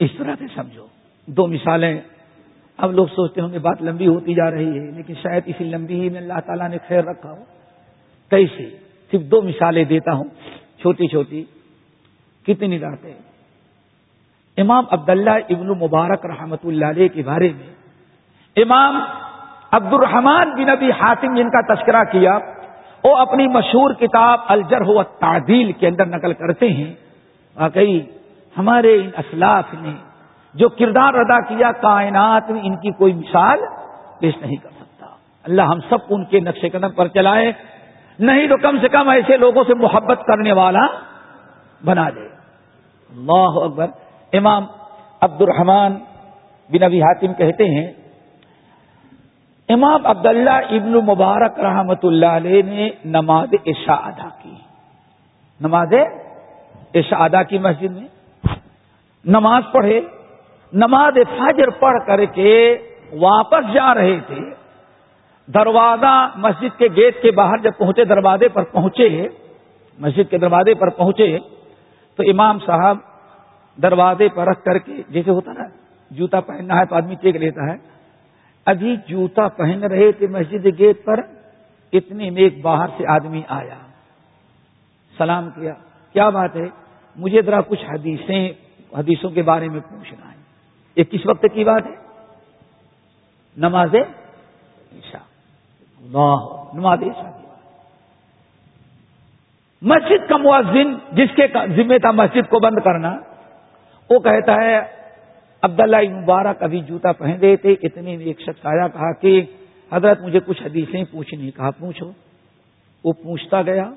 اس طرح سے سمجھو۔ دو مثالیں۔ اب لوگ سوچتے ہوں گے، بات لمبی ہوتی جا رہی ہے، لیکن شاید اسی لمبی ہی میں اللہ تعالیٰ نے خیر رکھا ہو۔ کیسے صرف دو مثالیں دیتا ہوں۔ چھوٹی چھوٹی۔ کتنی راتیں۔ امام عبداللہ ابن مبارک رحمت اللہ علیہ کے بارے میں۔ امام عبد الرحمان بن ابی حاتم جن کا تذکرہ کیا۔ وہ اپنی مشہور کتاب الجر و تعدیل کے اندر نقل کرتے ہیں۔ واقعی ہمارے ان اسلاف نے جو کردار ادا کیا، کائنات میں ان کی کوئی مثال پیش نہیں کر سکتا۔ اللہ ہم سب ان کے نقش قدم پر چلائے۔ نہیں تو کم سے کم ایسے لوگوں سے محبت کرنے والا بنا دے اللہ اکبر۔ امام عبد الرحمان بن ابی حاتم کہتے ہیں، امام عبداللہ ابن مبارک رحمت اللہ علیہ نے نماز عشاء ادا کی۔ نماز عشاء ادا کی مسجد میں۔ نماز پڑھے۔ نماز فجر پڑھ کر کے واپس جا رہے تھے۔ دروازہ مسجد کے گیٹ کے باہر جب پہنچے، دروازے پر پہنچے، مسجد کے دروازے پر پہنچے، تو امام صاحب دروازے پر رکھ کر کے، جیسے ہوتا نا، جوتا پہننا ہے تو آدمی چیک لیتا ہے۔ ابھی جوتا پہن رہے تھے مسجد گیٹ پر، اتنے میں ایک باہر سے آدمی آیا۔ سلام کیا۔ کیا بات ہے؟ مجھے ذرا کچھ حدیثیں، حدیثوں کے بارے میں پوچھنا ہے۔ یہ کس وقت کی بات ہے؟ نماز عشاء نماز عشاء مسجد کا مؤذن جس کے ذمہ تھا مسجد کو بند کرنا، وہ کہتا ہے، عبداللہ مبارک ابھی جوتا پہن رہے تھے، اتنے میں ایک شخص آیا، کہا کہ، حضرت مجھے کچھ حدیثیں پوچھنی کہا، پوچھو۔ وہ پوچھتا گیا،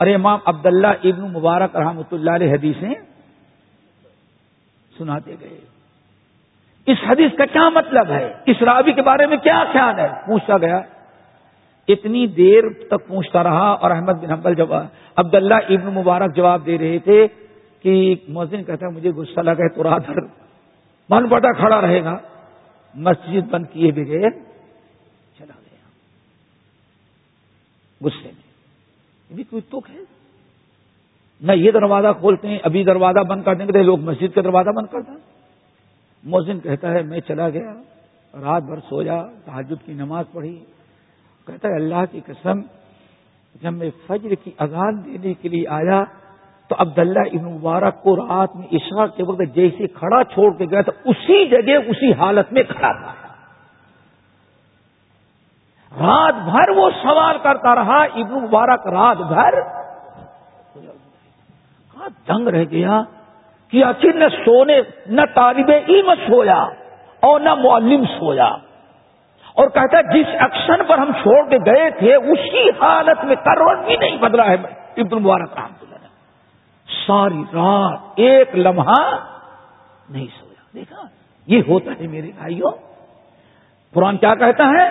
ارے امام عبداللہ ابن مبارک رحمۃ اللہ علیہ حدیثیں سناتے گئے۔ اس حدیث کا کیا مطلب ہے؟ اس راوی کے بارے میں کیا خیال ہے؟ پوچھتا گیا۔ اتنی دیر تک پوچھتا رہا اور احمد بن حنبل جواب عبداللہ ابن مبارک جواب دے رہے تھے کہ مؤذن کہتا ہے، مجھے غصہ لگا تو رات بھر من پٹا کھڑا رہے گا۔ مسجد بند کیے بغیر چلا گیا۔ غصے میں۔ بھی کوئی تک ہے؟ نہ یہ دروازہ کھولتے ہیں، ابھی دروازہ بند کر دیں گے لوگ مسجد کا دروازہ بند کرتا موزن کہتا ہے، میں چلا گیا، رات بھر سویا تحجد کی نماز پڑھی۔ کہتا ہے، اللہ کی قسم، جب میں فجر کی اذان دینے کے لیے آیا تو عبداللہ ابن مبارک کو رات میں عشاء کے وقت جیسے کھڑا چھوڑ کے گیا تو اسی جگہ، اسی حالت میں کھڑا تھا۔ رات بھر وہ سوال کرتا رہا، ابن مبارک رات بھر دنگ رہ گیا۔ کہ آخر نہ سونے، نہ طالب علم سویا اور نہ معلم سویا۔ اور کہتا جس ایکشن پر ہم چھوڑ کے گئے تھے، اسی حالت میں کروڑ بھی نہیں بدلا ہے۔ ابن مبارک رحمت اللہ ساری رات ایک لمحہ نہیں سویا۔ دیکھا، یہ ہوتا ہے میرے بھائیوں۔ قرآن کیا کہتا ہے؟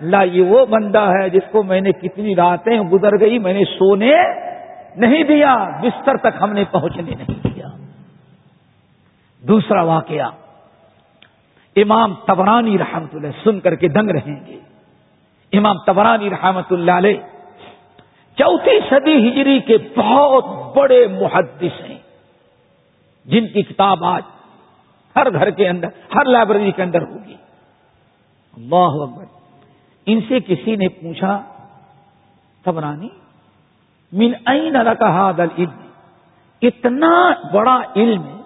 اللہ یہ وہ بندہ ہے جس کو میں نے کتنی راتیں گزر گئی، میں نے سونے نہیں دیا، بستر تک ہم نے پہنچنے نہیں دیا۔ دوسرا واقعہ۔ امام تبرانی رحمت اللہ سن کر کے دنگ رہیں گے۔ امام تبرانی رحمت اللہ علیہ چوتھی صدی ہجری کے بہت بڑے محدث ہیں۔ جن کی کتاب آج ہر گھر کے اندر، ہر لائبریری کے اندر ہوگی۔ اللہ اکبر۔ ان سے کسی نے پوچھا تبرانی من این رکھا دل علم اتنا بڑا علم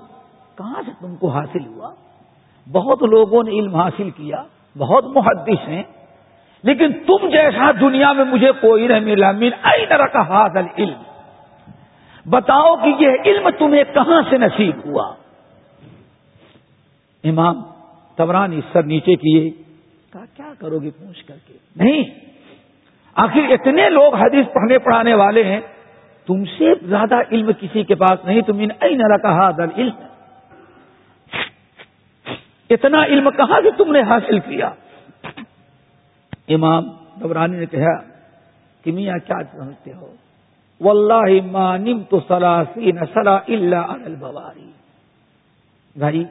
کہاں سے تم کو حاصل ہوا؟ بہت لوگوں نے علم حاصل کیا، بہت محدث ہیں، لیکن تم جیسا دنیا میں مجھے کوئی نہیں ملا، من این رکھا دل علم بتاؤ کہ یہ علم تمہیں کہاں سے نصیب ہوا؟ امام تبرانی سر نیچے کیے، کہا، کیا کرو گے پوچھ کر کے؟ نہیں، آخر اتنے لوگ حدیث پڑھنے پڑھانے والے ہیں، تم سے زیادہ علم کسی کے پاس نہیں تم ان نہ کہا در علم اتنا علم کہاں سے تم نے حاصل کیا؟ امام دبرانی نے کہا، کہ میاں کیا سمجھتے ہو؟ واللہ ما نم تو سلاسی نسلا اللہ البواری۔ بھائی،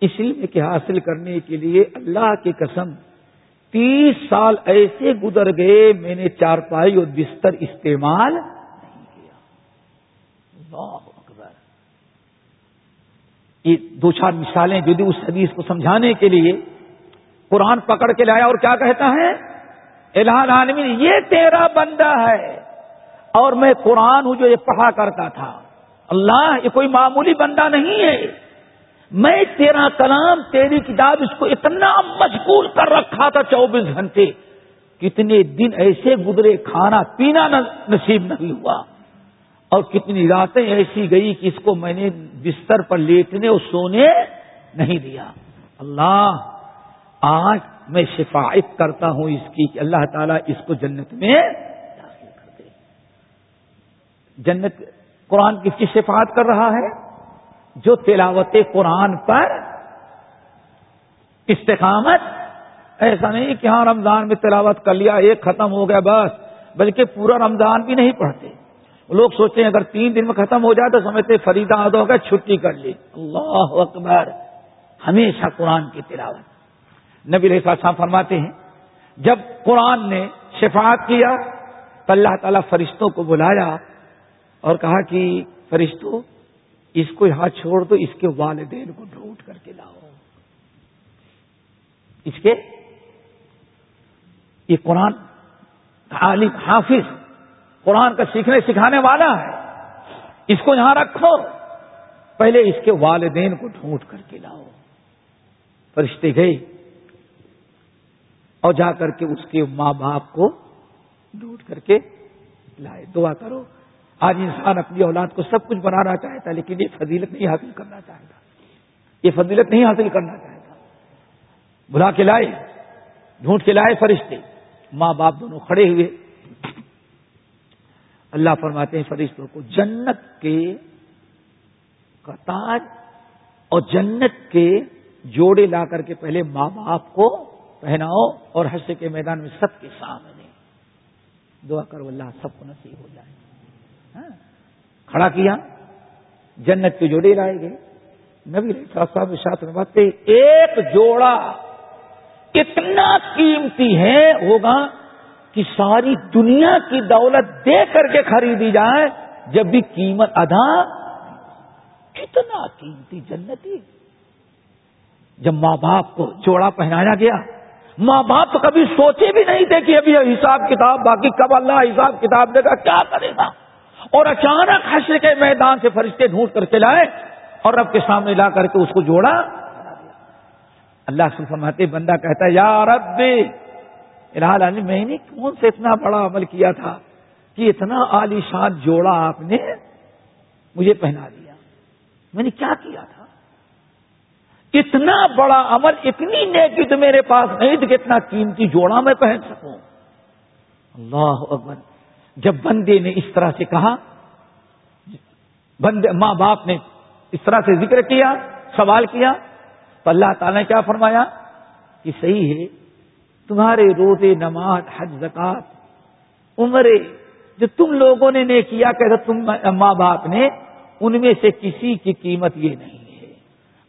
اس علم کے حاصل کرنے کے لیے اللہ کی قسم، تیس سال ایسے گزر گئے، میں نے چارپائی اور بستر استعمال نہیں کیا۔ اللہ یہ دو چار مثالیں جو اس حدیث کو سمجھانے کے لیے قرآن پکڑ کے لایا اور کیا کہتا ہے؟ الہ عالمین، یہ تیرا بندہ ہے اور میں قرآن ہوں جو یہ پڑھا کرتا تھا۔ اللہ، یہ کوئی معمولی بندہ نہیں ہے۔ میں تیرا کلام، تیری کتاب اس کو اتنا مشغول کر رکھا تھا چوبیس گھنٹے۔ کتنے دن ایسے گزرے، کھانا پینا نصیب نہیں ہوا۔ اور کتنی راتیں ایسی گئی کہ اس کو میں نے بستر پر لیٹنے اور سونے نہیں دیا۔ اللہ، آج میں شفاعت کرتا ہوں اس کی کہ اللہ تعالیٰ اس کو جنت میں داخل کر دے۔ جنت، قرآن کس کی شفاعت کر رہا ہے؟ جو تلاوت قرآن پر استقامت۔ ایسا نہیں کہ ہاں رمضان میں تلاوت کر لیا، ایک ختم ہو گیا بس، بلکہ پورا رمضان بھی نہیں پڑھتے۔ لوگ سوچتے ہیں اگر تین دن میں ختم ہو جائے تو سمجھتے فریدا ہو گیا چھٹی کر لی۔ اللہ اکبر۔ ہمیشہ قرآن کی تلاوت۔ نبی علیہ السلام فرماتے ہیں، جب قرآن نے شفاعت کیا تو اللہ تعالیٰ فرشتوں کو بلایا اور کہا کہ فرشتوں اس کو یہاں چھوڑ دو، اس کے والدین کو ڈھونڈ کر کے لاؤ۔ اس کے، یہ قرآن عالم حافظ قرآن کا سیکھنے سکھانے والا ہے۔ اس کو یہاں رکھو پہلے اس کے والدین کو ڈھونڈ کر کے لاؤ۔ فرشتے گئے۔ اور جا کر کے اس کے ماں باپ کو ڈھونڈ کر کے لائے۔ دعا کرو۔ آج انسان اپنی اولاد کو سب کچھ بنانا چاہتا لیکن یہ فضیلت نہیں حاصل کرنا چاہتا۔ یہ فضیلت نہیں حاصل کرنا چاہتا۔ بلا کے لائے، ڈھونڈ کے لائے فرشتے۔ ماں باپ دونوں کھڑے ہوئے۔ اللہ فرماتے ہیں فرشتوں کو، جنت کے تاج اور جنت کے جوڑے لا کر کے پہلے ماں باپ کو پہناؤ اور حشر کے میدان میں سب کے سامنے۔ دعا کرو اللہ سب کو نصیب ہو جائے۔ ہاں؟ کھڑا کیا۔ جنت کے جوڑے لائے گئے۔ نبی صاحب شاط میں ایک جوڑا اتنا قیمتی ہے ہوگا کہ ساری دنیا کی دولت دے کر کے خریدی جائے، جب بھی قیمت ادا، کتنا قیمتی جنتی۔ جب ماں باپ کو جوڑا پہنایا گیا، ماں باپ تو کبھی سوچے بھی نہیں تھے کہ ابھی حساب کتاب باقی، کب اللہ حساب کتاب دے گا، کیا کرے گا؟ اور اچانک حشر کے میدان سے فرشتے ڈھونڈ کر کے لائے اور رب کے سامنے لا کر کے اس کو جوڑا۔ اللہ سے فرماتے، بندہ کہتا ہے، یا رب علی میں نے کون سے اتنا بڑا عمل کیا تھا کہ اتنا عالی شان جوڑا آپ نے مجھے پہنا دیا۔ میں نے کیا کیا تھا؟ اتنا بڑا عمل، اتنی نیکی تو میرے پاس نہیں تھی کہ اتنا قیمتی جوڑا میں پہن سکوں۔ اللہ اکبر۔ جب بندے نے اس طرح سے کہا، بندے، ماں باپ نے اس طرح سے ذکر کیا، سوال کیا، تو اللہ تعالی نے کیا فرمایا؟ کہ صحیح ہے۔ تمہارے روزے، نماز، حج، زکات، عمرے جو تم لوگوں نے کیا، کہ تم ماں باپ نے، ان میں سے کسی کی قیمت یہ نہیں ہے۔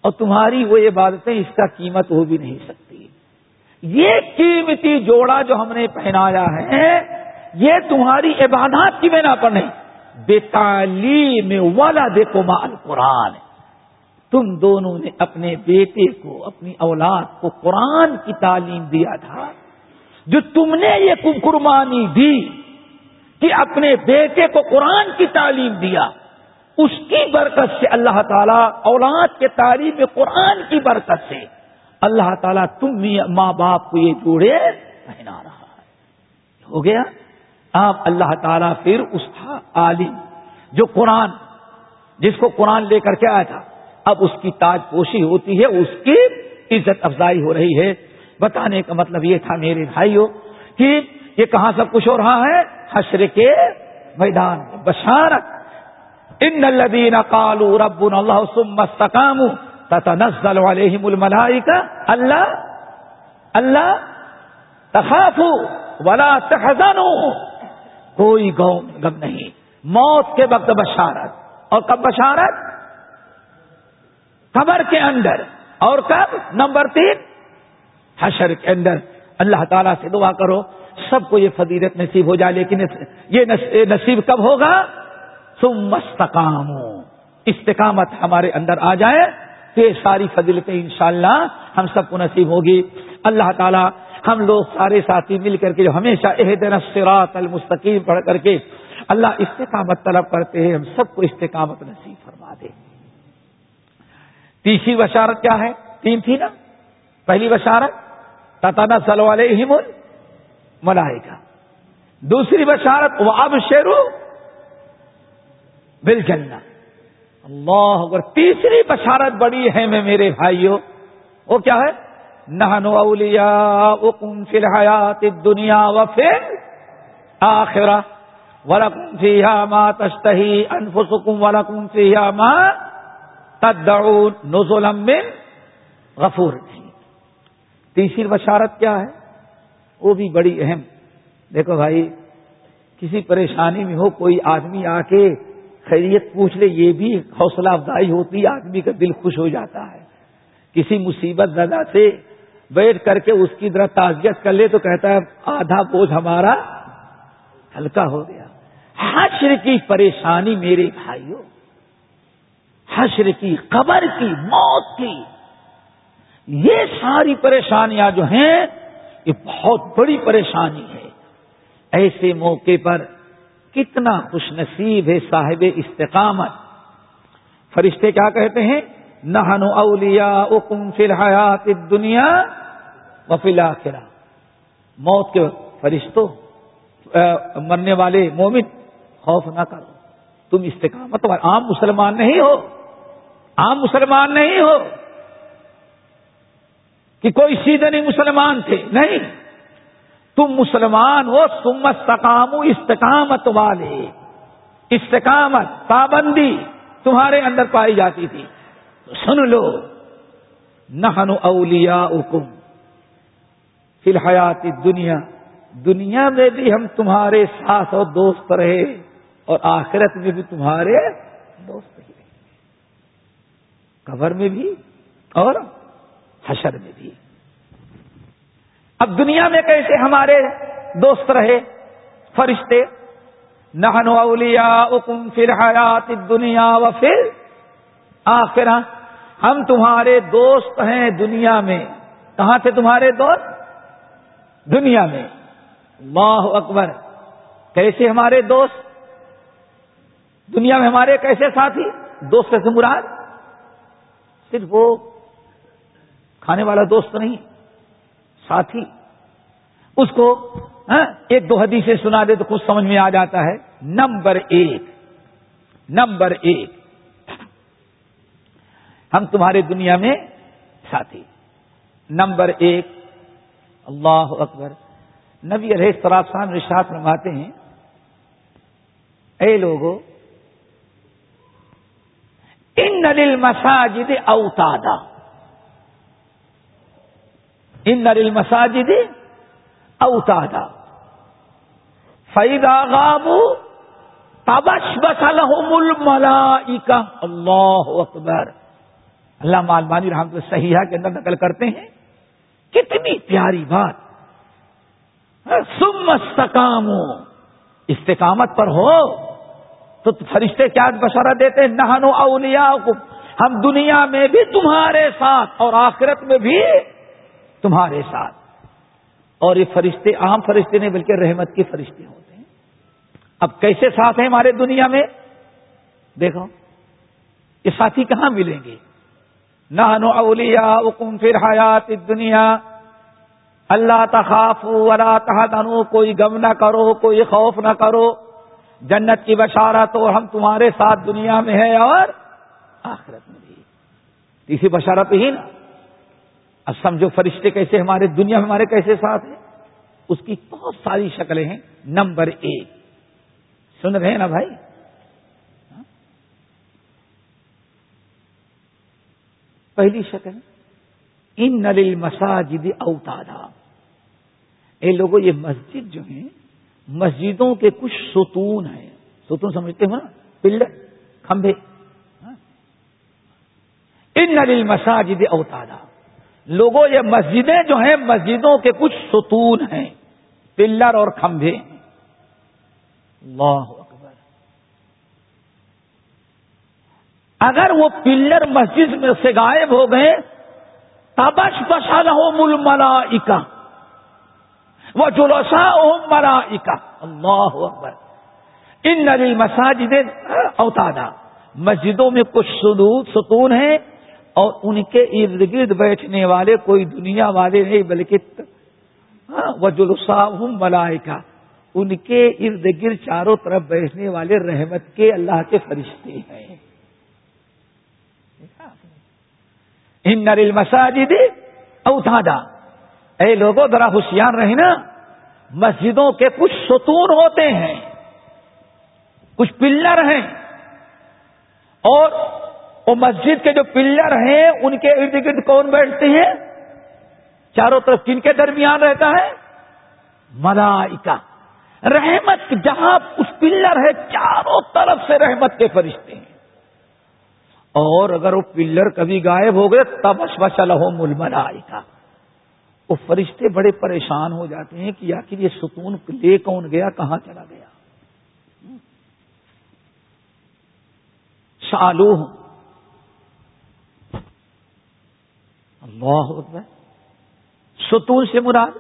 اور تمہاری وہ عبادتیں اس کا قیمت ہو بھی نہیں سکتی۔ یہ قیمتی جوڑا جو ہم نے پہنایا ہے، یہ تمہاری عبادات کی بنا پر نہیں۔ بے تعلیم والا دیکھو مال قرآن تم دونوں نے اپنے بیٹے کو، اپنی اولاد کو قرآن کی تعلیم دیا تھا۔ جو تم نے یہ قربانی دی کہ اپنے بیٹے کو قرآن کی تعلیم دیا، اس کی برکت سے اللہ تعالیٰ اولاد کے تعلیم قرآن کی برکت سے اللہ تعالیٰ تم ماں باپ کو یہ جوڑے پہنا رہا ہے۔ ہو گیا؟ آپ اللہ تعالیٰ پھر اس عالم جو قرآن، جس کو قرآن لے کر کے آیا تھا۔ اب اس کی تاج پوشی ہوتی ہے، اس کی عزت افزائی ہو رہی ہے۔ بتانے کا مطلب یہ تھا میرے بھائیوں کہ یہ کہاں سب کچھ ہو رہا ہے؟ حشر کے میدان میں۔ بشارت۔ ان الدین کالو رب اللہ سمستکام تتنزل علیہم الملائکہ۔ اللہ اللہ تخافو ولا تحزنوا۔ کوئی غم نہیں۔ موت کے وقت بشارت۔ اور کب بشارت؟ قبر کے اندر۔ اور کب؟ نمبر تین، حشر کے اندر۔ اللہ تعالیٰ سے دعا کرو، سب کو یہ فضیلت نصیب ہو جائے، لیکن یہ نصیب کب ہوگا؟ تم مستقام استقامت ہمارے اندر آ جائے، تو یہ ساری فضیلتیں انشاءاللہ ہم سب کو نصیب ہوگی۔ اللہ تعالیٰ ہم لوگ سارے ساتھی مل کر کے جو ہمیشہ دن سراط المستقیم پڑھ کر کے اللہ استقامت طلب کرتے ہیں، ہم سب کو استقامت نصیب تیسری بشارت کیا ہے؟ تین تھی نا؟ پہلی بشارت تتانا سلو والے ہی ملائے گا دوسری بشارت وہ اب شیرو بل جلنا اللہ، اگر تیسری بشارت بڑی ہے میں میرے بھائیوں، وہ کیا ہے؟ نہنو اولیاء اکم فی الحیات الدنیا و پھر آخرہ ولکم فیہا ما تشتہی انفسکم ولکم فیہا ما تدعون نزلم من غفور نہیں تیسری بشارت کیا ہے؟ وہ بھی بڑی اہم۔ دیکھو بھائی، کسی پریشانی میں ہو، کوئی آدمی آ کے خیریت پوچھ لے، یہ بھی حوصلہ افزائی ہوتی ہے آدمی کا دل خوش ہو جاتا ہے۔ کسی مصیبت زدہ سے بیٹھ کر کے اس کی طرح تعزیت کر لے تو کہتا ہے، آدھا بوجھ ہمارا ہلکا ہو گیا۔ حشر کی پریشانی میرے بھائیوں حشر کی، قبر کی، موت کی۔ یہ ساری پریشانیاں جو ہیں، یہ بہت بڑی پریشانی ہے۔ ایسے موقع پر کتنا خوش نصیب ہے صاحب استقامت۔ فرشتے کیا کہتے ہیں؟ نہنو اولیا اکم فی الحیات دنیا و فی الآخرہ موت کے فرشتوں مرنے والے مومن، خوف نہ کرو۔ تم استقامت عام مسلمان نہیں ہو۔ عام مسلمان نہیں ہو۔ کہ کوئی سیدھے نہیں مسلمان تھے۔ نہیں۔ تم مسلمان ہو تم استقام استقامت والے۔ استقامت، پابندی تمہارے اندر پائی جاتی تھی۔ سن لو۔ نہن اولیا حکم فی الحیات دنیا دنیا میں بھی ہم تمہارے ساتھ اور دوست رہے۔ اور آخرت میں بھی تمہارے دوست ہی رہے قبر میں بھی اور حشر میں بھی۔ اب دنیا میں کیسے ہمارے دوست رہے فرشتے؟ نہن اولیاء اکم فر حیات دنیا و پھر آخرا ہم تمہارے دوست ہیں دنیا میں۔ کہاں تھے تمہارے دوست؟ دنیا میں۔ اللہ اکبر۔ کیسے ہمارے دوست؟ دنیا میں ہمارے کیسے ساتھی، دوست سے مراد صرف وہ کھانے والا دوست نہیں، ساتھی۔ اس کو ہاں، ایک دو حدیثیں سنا دے تو کچھ سمجھ میں آ جاتا ہے۔ نمبر ایک نمبر ایک۔ ہم تمہارے دنیا میں ساتھی۔ نمبر ایک، اللہ اکبر۔ نبی علیہ سرافان رشاط رماتے ہیں، اے لوگوں ان نل مساجد اوتادا ان نل مساجد اوتادا فیدا غابو تبش بس الملائکہ اللہ اکبر اللہ مالمانی رحمت صحیح کے اندر نقل کرتے ہیں کتنی پیاری بات سم استقام استقامت پر ہو تو فرشتے کیا بشارہ دیتے ہیں؟ نہنو اولیا ہم دنیا میں بھی تمہارے ساتھ اور آخرت میں بھی تمہارے ساتھ۔ اور یہ فرشتے عام فرشتے نہیں، بلکہ رحمت کے فرشتے ہوتے ہیں۔ اب کیسے ساتھ ہیں ہمارے دنیا میں؟ دیکھو، یہ ساتھی کہاں ملیں گے؟ نہنو اولیا حکم پھر حیات دنیا اللہ تخاف اللہ تحت کوئی غم نہ کرو، کوئی خوف نہ کرو۔ جنت کی بشارت اور ہم تمہارے ساتھ دنیا میں ہے اور آخرت میں بھی۔ تیسری بشارت ہی نا۔ اب سمجھو فرشتے کیسے ہمارے دنیا میں ہمارے کیسے ساتھ ہیں؟ اس کی بہت ساری شکلیں ہیں۔ نمبر ایک۔ سن رہے ہیں نا بھائی؟ پہلی شکل۔ ان نل مساجد اوتادا۔ اے لوگوں یہ مسجد جو ہیں مسجدوں کے کچھ ستون ہیں۔ ستون سمجھتے ہو نا؟ پلر کھمبے۔ ان نل مساجد اوتادا۔ لوگوں، یہ مسجدیں جو ہیں، مسجدوں کے کچھ ستون ہیں۔ پلر اور کھمبے۔ اللہ اکبر۔ اگر وہ پلر مسجد میں سے غائب ہو گئے، تبش بسا ہو مل ملا وہ جلوسا اوم مرا اللہ اکبر۔ ان نری مساجد اوتادا۔ مسجدوں میں کچھ سدود ستون ہیں اور ان کے ارد گرد بیٹھنے والے کوئی دنیا والے نہیں، بلکہ ہاں، وہ جلوسا ملائکا ان کے ارد گرد چاروں طرف بیٹھنے والے رحمت کے اللہ کے فرشتے ہیں۔ ان نریل مساجد اوتادا۔ اے لوگوں ذرا ہوشیار رہے نا مسجدوں کے کچھ ستون ہوتے ہیں۔ کچھ پلر ہیں۔ اور وہ مسجد کے جو پلر ہیں، ان کے ارد گرد کون بیٹھتے ہیں؟ چاروں طرف کن کے درمیان رہتا ہے؟ ملائکہ۔ رحمت، جہاں اس پلر ہے، چاروں طرف سے رحمت کے فرشتے ہیں۔ اور اگر وہ پلر کبھی غائب ہو گئے تب اشوشل ہو مل ملائکہ وہ فرشتے بڑے پریشان ہو جاتے ہیں کہ آخر یہ ستون لے کون گیا؟ کہاں چلا گیا؟ سالو اللہ ستون سے مراد.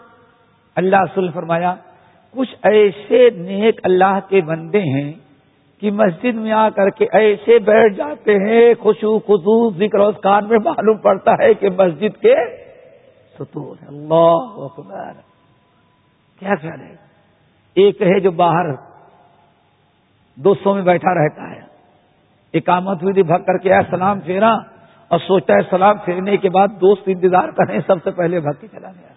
اللہ سل فرمایا، کچھ ایسے نیک اللہ کے بندے ہیں کہ مسجد میں آ کر کے ایسے بیٹھ جاتے ہیں خوشو خصو ذکر اسکان میں معلوم پڑتا ہے کہ مسجد کے ستون اللہ اکبر۔ کیا خیال ہے؟ ایک ہے جو باہر دوستوں میں بیٹھا رہتا ہے۔ اکامت ہوئی تھی بھگ کر کے آیا، سلام پھیرا اور سوچتا ہے سلام پھیرنے کے بعد دوست انتظار کریں سب سے پہلے بھگ کے چلا گیا۔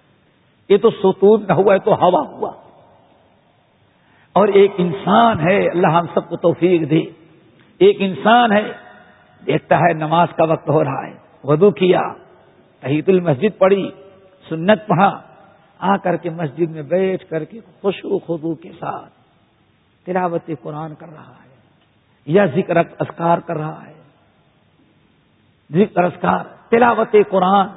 یہ تو ستون نہ ہوا ہے تو ہوا ہوا۔ اور ایک انسان ہے، اللہ ہم سب کو توفیق دے۔ ایک انسان ہے، دیکھتا ہے نماز کا وقت ہو رہا ہے۔ وضو کیا تحید المسجد پڑھی۔ سنت پڑھا آ کر کے مسجد میں بیٹھ کر کے خوشو خدو کے ساتھ تلاوت قرآن کر رہا ہے، یا ذکر اسکار کر رہا ہے۔ ذکر اسکار تلاوت قرآن۔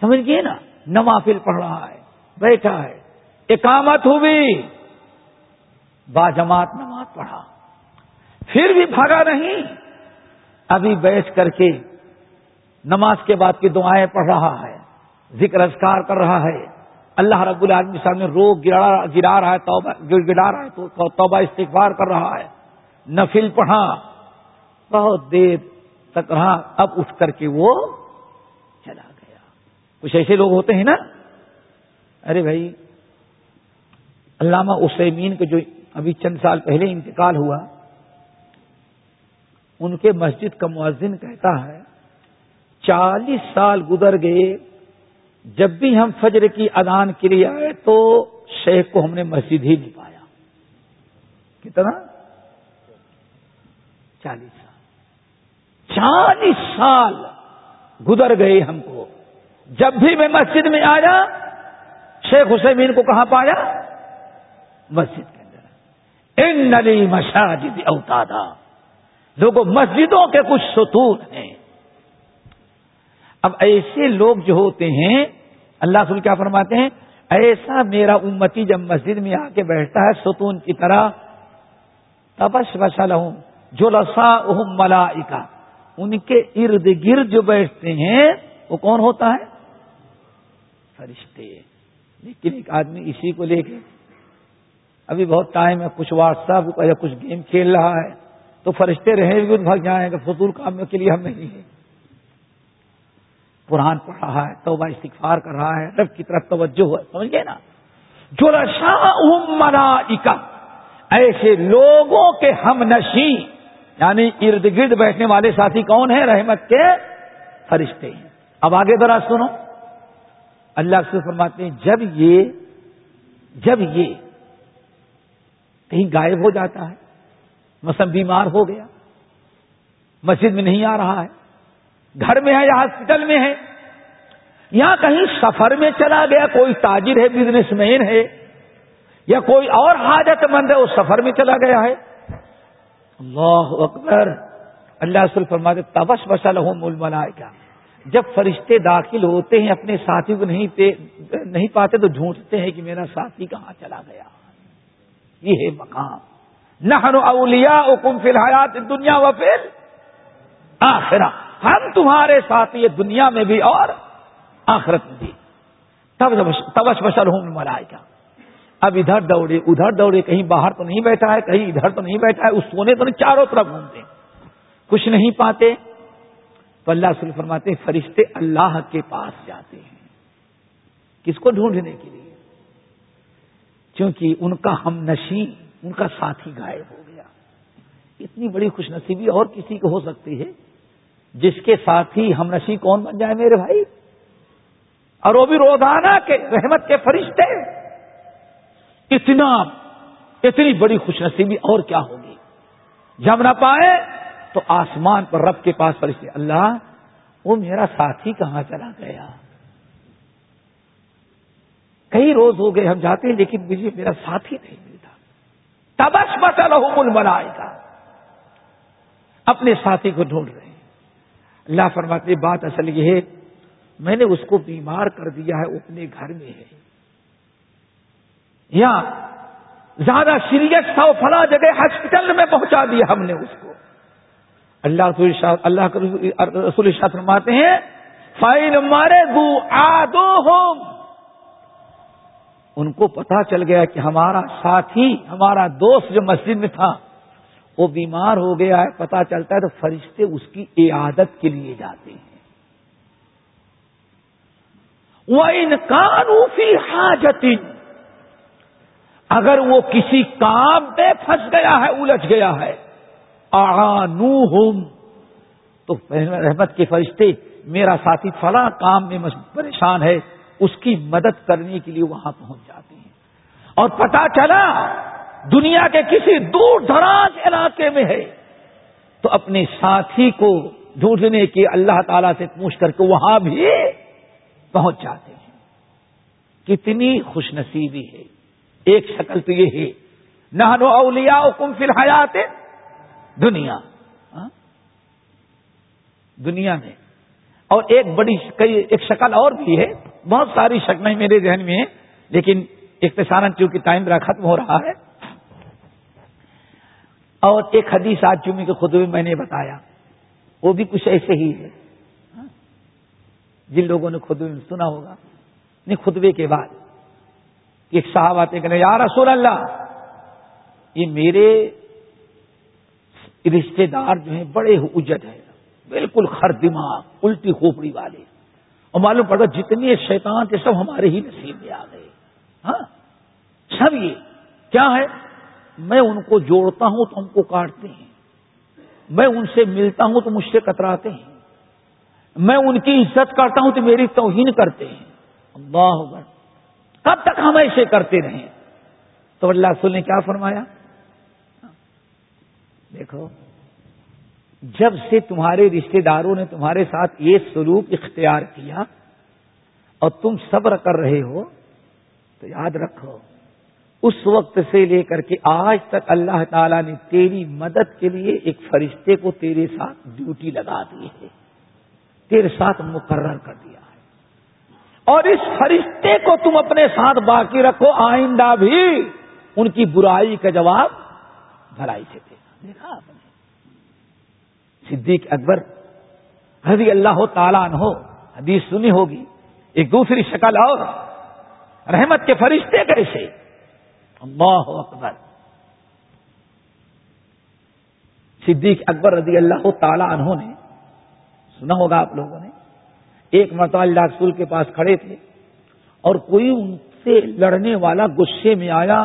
سمجھ گئے نا؟ نوافل پڑھ رہا ہے، بیٹھا ہے۔ اقامت ہوئی۔ با جماعت نماز پڑھا۔ پھر بھی بھاگا نہیں۔ ابھی بیٹھ کر کے نماز کے بعد کی دعائیں پڑھ رہا ہے۔ ذکر اذکار کر رہا ہے۔ اللہ رب العالمین سامنے روگ گرا رہا ہے، توبہ گڑا رہا ہے، تو توبہ استغفار کر رہا ہے۔ نفل پڑھا۔ بہت دیر تک رہا، اب اٹھ کر کے وہ چلا گیا۔ کچھ ایسے لوگ ہوتے ہیں نا۔ ارے بھائی، علامہ اسمین کے جو ابھی چند سال پہلے انتقال ہوا، ان کے مسجد کا مؤذن کہتا ہے، چالیس سال گزر گئے جب بھی ہم فجر کی ادان کے لیے آئے تو شیخ کو ہم نے مسجد ہی نہیں پایا کتنا؟ چالیس سال۔ چالیس سال گزر گئے ہم کو۔ جب بھی میں مسجد میں آیا، شیخ حسین کو کہاں پایا؟ مسجد کے اندر۔ ان نلی مساجد اوتادا۔ لوگوں، مسجدوں کے کچھ ستون ہیں۔ اب ایسے لوگ جو ہوتے ہیں، اللہ سل کیا فرماتے ہیں؟ ایسا میرا امتی جب مسجد میں آ کے بیٹھتا ہے، ستون کی طرح، تبش بسل ہوں جو لسا ملا ان کے ارد گرد جو بیٹھتے ہیں، وہ کون ہوتا ہے؟ فرشتے۔ لیکن ایک آدمی اسی کو لے کے، ابھی بہت ٹائم ہے، کچھ واٹس ایپ یا کچھ گیم کھیل رہا ہے، تو فرشتے رہے بھی بھگ جائیں گے، فضول کام کے لیے ہم نہیں ہیں۔ قرآن پڑھ رہا ہے، توبہ استغفار کر رہا ہے، رب کی طرف توجہ ہے سمجھ گئے نا؟ جو رشا ملا ایسے لوگوں کے ہم نشی یعنی ارد گرد بیٹھنے والے ساتھی کون ہیں؟ رحمت کے فرشتے ہیں۔ اب آگے ذرا سنو۔ اللہ سے فرماتے ہیں، جب یہ جب یہ کہیں غائب ہو جاتا ہے، مثلا بیمار ہو گیا، مسجد میں نہیں آ رہا ہے گھر میں ہے یا ہاسپٹل میں ہے، یا کہیں سفر میں چلا گیا، کوئی تاجر ہے بزنس مین ہے، یا کوئی اور حاجت مند ہے، وہ سفر میں چلا گیا ہے۔ اللہ اکبر۔ اللہ سل فرماتے تبس بسل ہو مول کا جب فرشتے داخل ہوتے ہیں، اپنے ساتھی کو نہیں نہیں پاتے، تو ڈھونڈتے ہیں کہ میرا ساتھی کہاں چلا گیا۔ یہ ہے مقام۔ نہ اولیا حکم فی الحال دنیا و پھر آخرا ہم تمہارے ساتھی دنیا میں بھی اور آخرت میں بھی۔ تبس بسل ہوں ملائے کا اب ادھر دوڑے ادھر دوڑے، کہیں باہر تو نہیں بیٹھا ہے، کہیں ادھر تو نہیں بیٹھا ہے، اس سونے تو نہیں، چاروں طرف گھومتے کچھ نہیں پاتے۔ تو اللہ سل فرماتے فرشتے اللہ کے پاس جاتے ہیں۔ کس کو ڈھونڈنے کے لیے؟ کیونکہ ان کا ہم نشی، ان کا ساتھی غائب ہو گیا۔ اتنی بڑی خوش نصیبی اور کسی کو ہو سکتی ہے؟ جس کے ساتھی ہم نشی کون بن جائے میرے بھائی؟ اور وہ بھی روزانہ کے رحمت کے فرشتے اتنا، اتنی بڑی خوش نصیبی اور کیا ہوگی؟ جب نہ پائے تو آسمان پر رب کے پاس فرشتے، اللہ، وہ میرا ساتھی کہاں چلا گیا؟ کئی روز ہو گئے ہم جاتے ہیں، لیکن مجھے میرا ساتھی نہیں ملتا۔ تبس مسل مل بنائے اپنے ساتھی کو ڈھونڈ رہے ہیں۔ اللہ فرماتے بات اصل یہ ہے، میں نے اس کو بیمار کر دیا ہے اپنے گھر میں ہے۔ یا زیادہ سیریس تھا، وہ فلاں جگہ ہاسپٹل میں پہنچا دیا ہم نے اس کو۔ اللہ اللہ رسول شاہ فرماتے ہیں فائل مارے دو آدو ہوم ان کو پتا چل گیا کہ ہمارا ساتھی، ہمارا دوست جو مسجد میں تھا وہ بیمار ہو گیا ہے، پتا چلتا ہے تو فرشتے اس کی عیادت کے لیے جاتے ہیں۔ وہ ان قانوفی حاجت اگر وہ کسی کام پہ پھنس گیا ہے، الجھ گیا ہے آنو تو رحمت کے فرشتے، میرا ساتھی فلاں کام میں پریشان ہے، اس کی مدد کرنے کے لیے وہاں پہنچ جاتے ہیں۔ اور پتا چلا دنیا کے کسی دور دراز علاقے میں ہے تو اپنے ساتھی کو ڈھونڈنے کے اللہ تعالی سے پوچھ کر کے وہاں بھی پہنچ جاتے ہیں۔ کتنی خوش نصیبی ہے۔ ایک شکل تو یہ ہے۔ نہ اولیا کم فی الحیات دنیا۔ ہاں؟ دنیا میں۔ اور ایک بڑی ایک شکل اور بھی ہے۔ بہت ساری شکلیں میرے ذہن میں ہیں، لیکن اختصار چونکہ ٹائم میرا ختم ہو رہا ہے اور ایک حدیث آج جمعے کے خطبے میں نے بتایا، وہ بھی کچھ ایسے ہی ہے۔ جن لوگوں نے خطبے میں سنا ہوگا۔ نہیں، خطبے کے بعد۔ ایک صاحب آتے کہ یا رسول اللہ، یہ میرے رشتے دار جو ہیں، بڑے اجت ہیں۔ بالکل خر دماغ، الٹی کھوپڑی والے۔ اور معلوم پڑتا جتنے شیطان تھے، سب ہمارے ہی نصیب میں آ گئے۔ ہاں؟ سب یہ۔ کیا ہے؟ میں ان کو جوڑتا ہوں تو ہم کو کاٹتے ہیں میں ان سے ملتا ہوں تو مجھ سے کتراتے ہیں میں ان کی عزت کرتا ہوں تو میری توہین کرتے ہیں اللہ کب تک ہم ایسے کرتے رہیں تو اللہ رسول نے کیا فرمایا دیکھو، جب سے تمہارے رشتہ داروں نے تمہارے ساتھ یہ سلوک اختیار کیا اور تم صبر کر رہے ہو تو یاد رکھو اس وقت سے لے کر کے آج تک اللہ تعالی نے تیری مدد کے لیے ایک فرشتے کو تیرے ساتھ ڈیوٹی لگا دی ہے۔ تیرے ساتھ مقرر کر دیا ہے۔ اور اس فرشتے کو تم اپنے ساتھ باقی رکھو، آئندہ بھی ان کی برائی کا جواب بھلائی سے دیکھا دیکھا آپ نے؟ صدیق اکبر رضی اللہ تعالیٰ عنہ، حدیث سنی ہوگی، ایک دوسری شکل اور، رحمت کے فرشتے کیسے؟ اللہ اکبر۔ صدیق اکبر رضی اللہ تعالی عنہ نے، سنا ہوگا آپ لوگوں نے، ایک مرتبہ اللہ رسول کے پاس کھڑے تھے اور کوئی ان سے لڑنے والا غصے میں آیا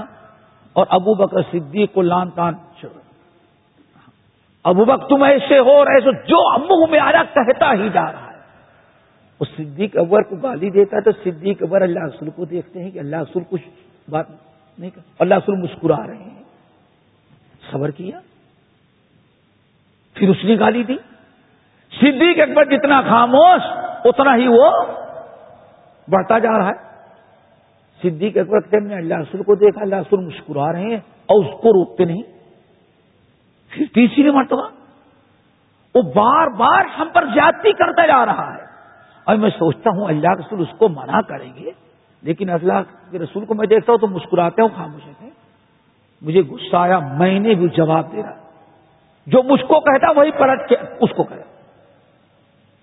اور ابو بکر صدیق کو لان تان ابو بک تم ایسے ہو اور ایسے جو ابو میں آ رہا کہتا ہی جا رہا ہے۔ وہ صدیق اکبر کو گالی دیتا ہے تو صدیق اکبر اللہ رسول کو دیکھتے ہیں کہ اللہ رسول کچھ بات نہیں کر اللہ رسول مسکرا رہے ہیں۔ صبر کیا۔ پھر اس نے گالی دی۔ صدیق اکبر جتنا خاموش، اتنا ہی وہ بڑھتا جا رہا ہے۔ صدیق اکبر کہتے نے اللہ رسول کو دیکھا، اللہ رسول مسکرا رہے ہیں اور اس کو روکتے نہیں۔ پھر تیسری مرتبہ، وہ بار بار ہم پر زیادتی کرتا جا رہا ہے۔ اور میں سوچتا ہوں، اللہ رسول اس کو منع کریں گے۔ لیکن اللہ کے رسول کو میں دیکھتا ہوں تو مسکراتے ہوں خاموش ہے مجھے غصہ آیا، میں نے بھی جواب دے رہا۔ جو مجھ کو کہتا وہی پلٹ کے اس کو کہتا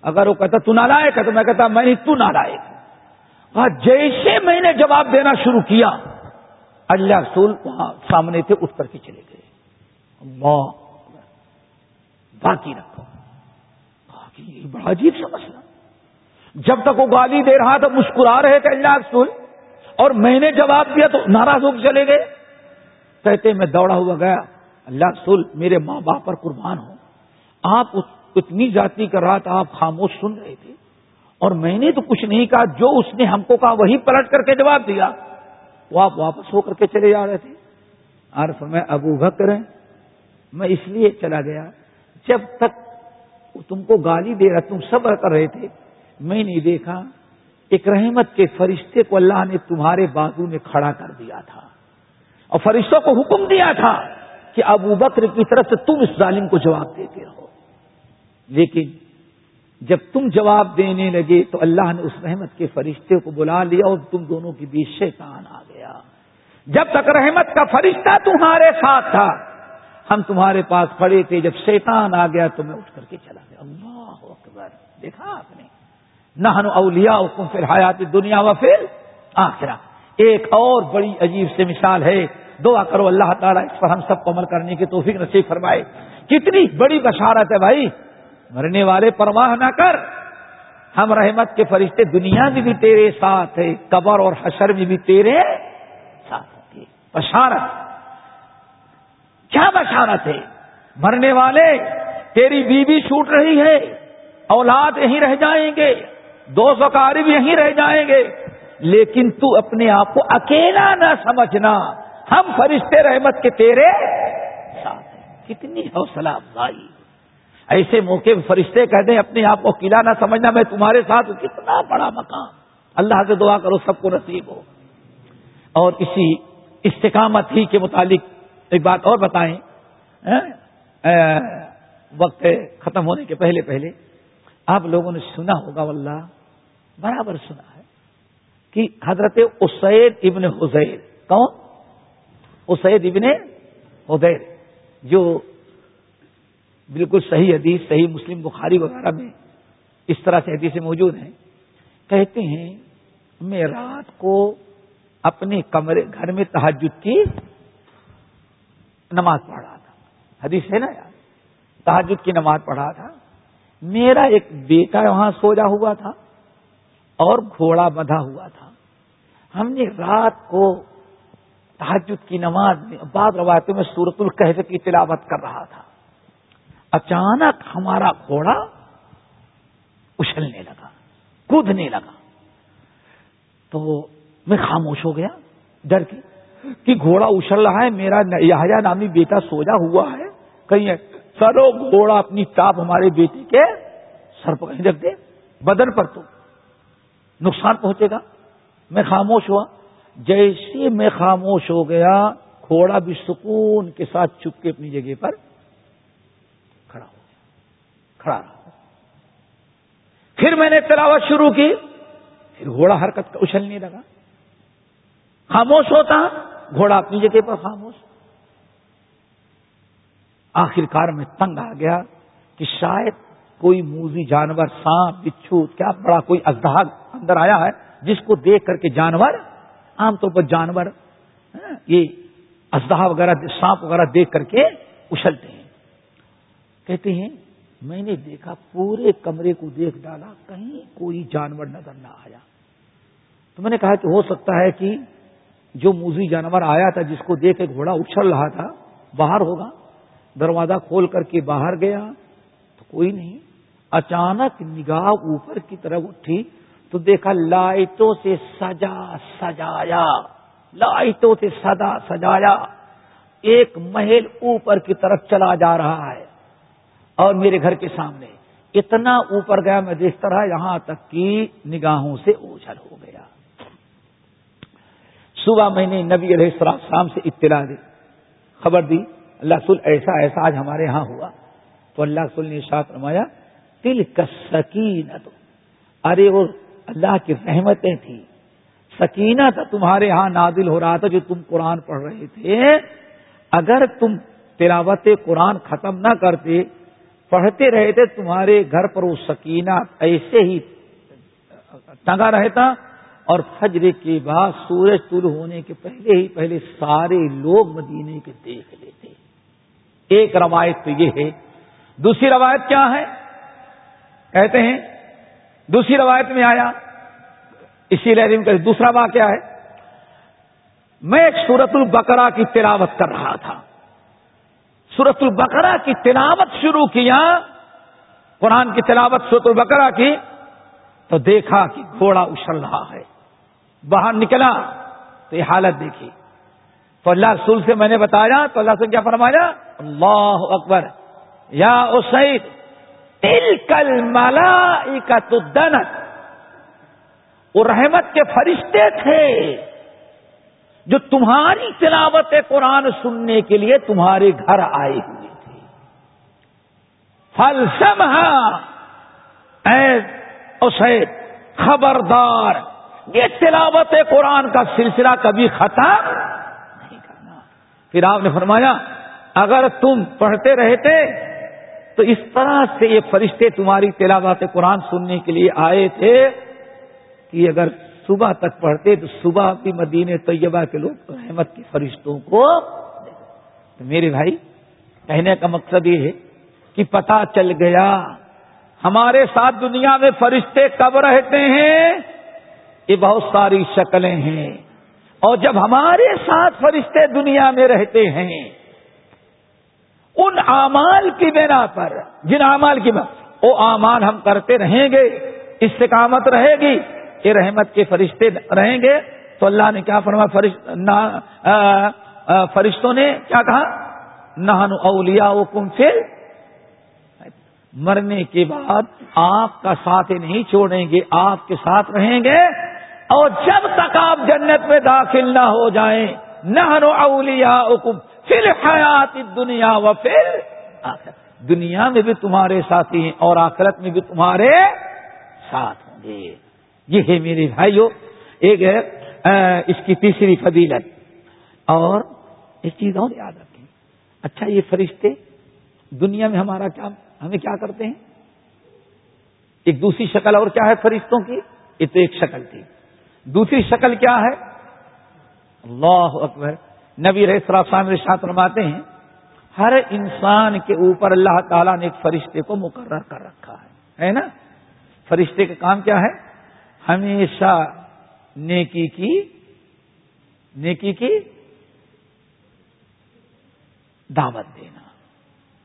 اگر وہ کہتا تو نہ لائے تو میں کہتا میں نہیں تو نہ لائے جیسے میں نے جواب دینا شروع کیا، اللہ رسول وہاں سامنے تھے اٹھ کر کے چلے گئے۔ اللہ، باقی رکھو۔ باقی بڑا عجیب سا مسئلہ۔ جب تک وہ گالی دے رہا تھا، مسکرا رہے تھے، اللہ رسول۔ اور میں نے جواب دیا تو ناراض ہو کے چلے گئے۔ کہتے، میں دوڑا ہوا گیا۔ اللہ رسول، میرے ماں باپ پر قربان ہوں آپ اتنی جاتی کر رہا تھا، آپ خاموش سن رہے تھے۔ اور میں نے تو کچھ نہیں کہا، جو اس نے ہم کو کہا، وہی پلٹ کر کے جواب دیا۔ وہ آپ واپس ہو کر کے چلے جا رہے تھے۔ عرف میں ابو بکر میں اس لیے چلا گیا۔ جب تک تم کو گالی دے رہا، تم صبر کر رہے تھے۔ میں نے دیکھا، ایک رحمت کے فرشتے کو اللہ نے تمہارے بازو میں کھڑا کر دیا تھا۔ اور فرشتوں کو حکم دیا تھا کہ ابو بکر کی طرف سے تم اس ظالم کو جواب دیتے رہو لیکن جب تم جواب دینے لگے تو اللہ نے اس رحمت کے فرشتے کو بلا لیا اور تم دونوں کے بیچ شیطان آ گیا۔ جب تک رحمت کا فرشتہ تمہارے ساتھ تھا، ہم تمہارے پاس کھڑے تھے، جب شیطان آ گیا تو میں اٹھ کر کے چلا گیا۔ اللہ اکبر، دیکھا آپ نے؟ نہ اولیا حکم پھر حیات دنیا و پھر آخرا ایک اور بڑی عجیب سے مثال ہے۔ دعا کرو اللہ تعالیٰ اس پر ہم سب کو عمل کرنے کی توفیق نصیب فرمائے۔ کتنی بڑی بشارت ہے بھائی۔ مرنے والے پرواہ نہ کر۔ ہم رحمت کے فرشتے دنیا میں بھی تیرے ساتھ ہے قبر اور حشر میں بھی تیرے ساتھ ہوتی بشارت۔ کیا بشارت ہے؟ مرنے والے، تیری بیوی چھوٹ رہی ہے۔ اولاد یہیں رہ جائیں گے۔ دو قارب یہیں رہ جائیں گے۔ لیکن تو اپنے آپ کو اکیلا نہ سمجھنا۔ ہم فرشتے رحمت کے تیرے ساتھ کتنی حوصلہ افزائی۔ ایسے موقع فرشتے کہتے ہیں اپنے آپ کو اکیلا نہ سمجھنا، میں تمہارے ساتھ کتنا بڑا مقام۔ اللہ سے دعا کرو، سب کو نصیب ہو۔ اور اسی استقامت ہی کے متعلق ایک بات اور بتائیں۔ ہاں؟ وقت ختم ہونے کے پہلے پہلے آپ لوگوں نے سنا ہوگا واللہ۔ برابر سنا ہے کہ حضرت اسید ابن حزیر، کون؟ اسید ابن حزیر، جو بالکل صحیح حدیث، صحیح مسلم، بخاری وغیرہ میں اس طرح سے حدیث موجود ہیں، کہتے ہیں، میں رات کو اپنے کمرے، گھر میں تحجد کی نماز پڑھ رہا تھا۔ حدیث ہے نا یار؟ تحجد کی نماز پڑھا تھا۔ میرا ایک بیٹا وہاں سوجا ہوا تھا۔ اور گھوڑا بندھا ہوا تھا۔ ہم نے رات کو تحجد کی نماز میں بعد روایتوں میں سورت القحف کی تلاوت کر رہا تھا۔ اچانک ہمارا گھوڑا اچھلنے لگا، کودنے لگا۔ تو میں خاموش ہو گیا، ڈر کے کہ گھوڑا اچھل رہا ہے، میرا یہ نامی بیٹا سوجا ہوا ہے۔ کہیں سرو گھوڑا اپنی ٹاپ ہمارے بیٹے کے سر پر کہیں رکھ دے، بدن پر تو۔ نقصان پہنچے گا۔ میں خاموش ہوا۔ جیسے میں خاموش ہو گیا، گھوڑا بھی سکون کے ساتھ چپ کے اپنی جگہ پر کھڑا ہو گیا۔ کھڑا رہا پھر میں نے تلاوت شروع کی۔ پھر گھوڑا حرکت اچھلنے لگا۔ خاموش ہوتا، گھوڑا اپنی جگہ پر خاموش۔ آخر کار میں تنگ آ گیا کہ شاید کوئی موزی جانور، سانپ، بچھو، کیا بڑا کوئی اجدہ اندر آیا ہے جس کو دیکھ کر کے جانور، عام طور پر جانور ہاں، یہ اجدہ وغیرہ، سانپ وغیرہ دیکھ کر کے اچھلتے ہیں۔ کہتے ہیں، میں نے دیکھا پورے کمرے کو دیکھ ڈالا، کہیں کوئی جانور نظر نہ آیا۔ تو میں نے کہا کہ ہو سکتا ہے کہ جو موزی جانور آیا تھا، جس کو دیکھ کے گھوڑا اچھل رہا تھا، باہر ہوگا، دروازہ کھول کر کے باہر گیا، تو کوئی نہیں۔ اچانک نگاہ اوپر کی طرف اٹھی تو دیکھا لائٹوں سے سجا سجایا، لائٹوں سے سدا سجایا۔ ایک محل اوپر کی طرف چلا جا رہا ہے۔ اور میرے گھر کے سامنے اتنا اوپر گیا میں دیکھتا رہا یہاں تک کہ نگاہوں سے اوجھل ہو گیا۔ صبح میں نے نبی علیہ السلام سے اطلاع دی، خبر دی، اللہ سل ایسا ایسا آج ہمارے ہاں ہوا۔ تو اللہ سل نے ساتھ رمایا دل کا سکینت ارے وہ اللہ کی رحمتیں تھیں سکینہ تھا تمہارے ہاں نازل ہو رہا تھا جو تم قرآن پڑھ رہے تھے۔ اگر تم تلاوت قرآن ختم نہ کرتے، پڑھتے رہے تھے تمہارے گھر پر وہ سکینہ ایسے ہی ٹنگا رہتا۔ اور فجر کے بعد سورج طول ہونے کے پہلے ہی پہلے سارے لوگ مدینے کے دیکھ لیتے۔ ایک روایت تو یہ ہے، دوسری روایت کیا ہے؟ کہتے ہیں، دوسری روایت میں آیا، اسی لہر میں دوسرا واقعہ ہے۔ میں ایک سورت البقرہ کی تلاوت کر رہا تھا۔ سورت البقرہ کی تلاوت شروع کیا، قرآن کی تلاوت سورت البقرہ کی، تو دیکھا کہ گھوڑا اچھل رہا ہے۔ باہر نکلا، تو یہ حالت دیکھی۔ تو اللہ رسول سے میں نے بتایا، تو اللہ سے کیا فرمایا؟ اللہ اکبر۔ یا اسید دل کل مالا کا وہ رحمت کے فرشتے تھے جو تمہاری تلاوت قرآن سننے کے لیے تمہارے گھر آئے ہوئے تھے۔ فلسم اسید، خبردار، یہ تلاوت قرآن کا سلسلہ کبھی ختم نہیں کرنا۔ پھر آپ نے فرمایا، اگر تم پڑھتے رہتے تو اس طرح سے یہ فرشتے تمہاری تلاوت قرآن سننے کے لیے آئے تھے کہ اگر صبح تک پڑھتے تو صبح بھی مدینے طیبہ کے لوگ رحمت کے فرشتوں کو تو میرے بھائی، کہنے کا مقصد یہ ہے کہ پتا چل گیا، ہمارے ساتھ دنیا میں فرشتے کب رہتے ہیں؟ یہ بہت ساری شکلیں ہیں۔ اور جب ہمارے ساتھ فرشتے دنیا میں رہتے ہیں ان اعمال کی بنا پر، جن اعمال کی بنا وہ اعمال ہم کرتے رہیں گے استقامت رہے گی۔ یہ رحمت کے فرشتے رہیں گے۔ تو اللہ نے کیا فرما فرشت فرشتوں نے کیا کہا؟ نہن اولیا کم پھر مرنے کے بعد آپ کا ساتھ نہیں چھوڑیں گے، آپ کے ساتھ رہیں گے۔ اور جب تک آپ جنت میں داخل نہ ہو جائیں نہ اولیا حکم پھر حیات دنیا و پھر دنیا میں بھی تمہارے ساتھی ہیں اور آخرت میں بھی تمہارے ساتھ ہوں گے۔ یہ ہے میرے بھائیو، ایک ہے اس کی تیسری فضیلت۔ اور ایک چیز اور یاد رکھیں۔ اچھا یہ فرشتے دنیا میں ہمارا کیا، ہمیں کیا کرتے ہیں؟ ایک دوسری شکل اور کیا ہے فرشتوں کی؟ یہ تو ایک شکل تھی۔ دوسری شکل کیا ہے؟ اللہ اکبر۔ نبی رحصرافان رشاط رماتے ہیں، ہر انسان کے اوپر اللہ تعالیٰ نے ایک فرشتے کو مقرر کر رکھا ہے۔ ہے نا؟ فرشتے کا کام کیا ہے؟ ہمیشہ نیکی کی نیکی کی دعوت دینا،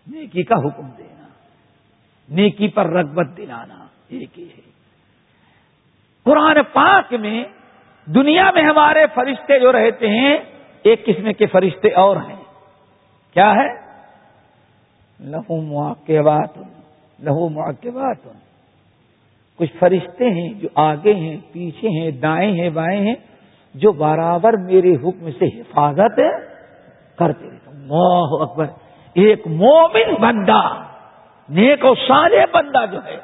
نیکی کا حکم دینا، نیکی پر رغبت دلانا، ایک ہی ہے۔ قرآن پاک میں دنیا میں ہمارے فرشتے جو رہتے ہیں ایک قسم کے فرشتے اور ہیں۔ کیا ہے؟ لہو مواقع لہو مواقع کچھ فرشتے ہیں جو آگے ہیں، پیچھے ہیں، دائیں ہیں، بائیں ہیں، جو برابر میرے حکم سے حفاظت کرتے اللہ اکبر۔ ایک مومن بندہ، نیک و سارے بندہ جو ہے،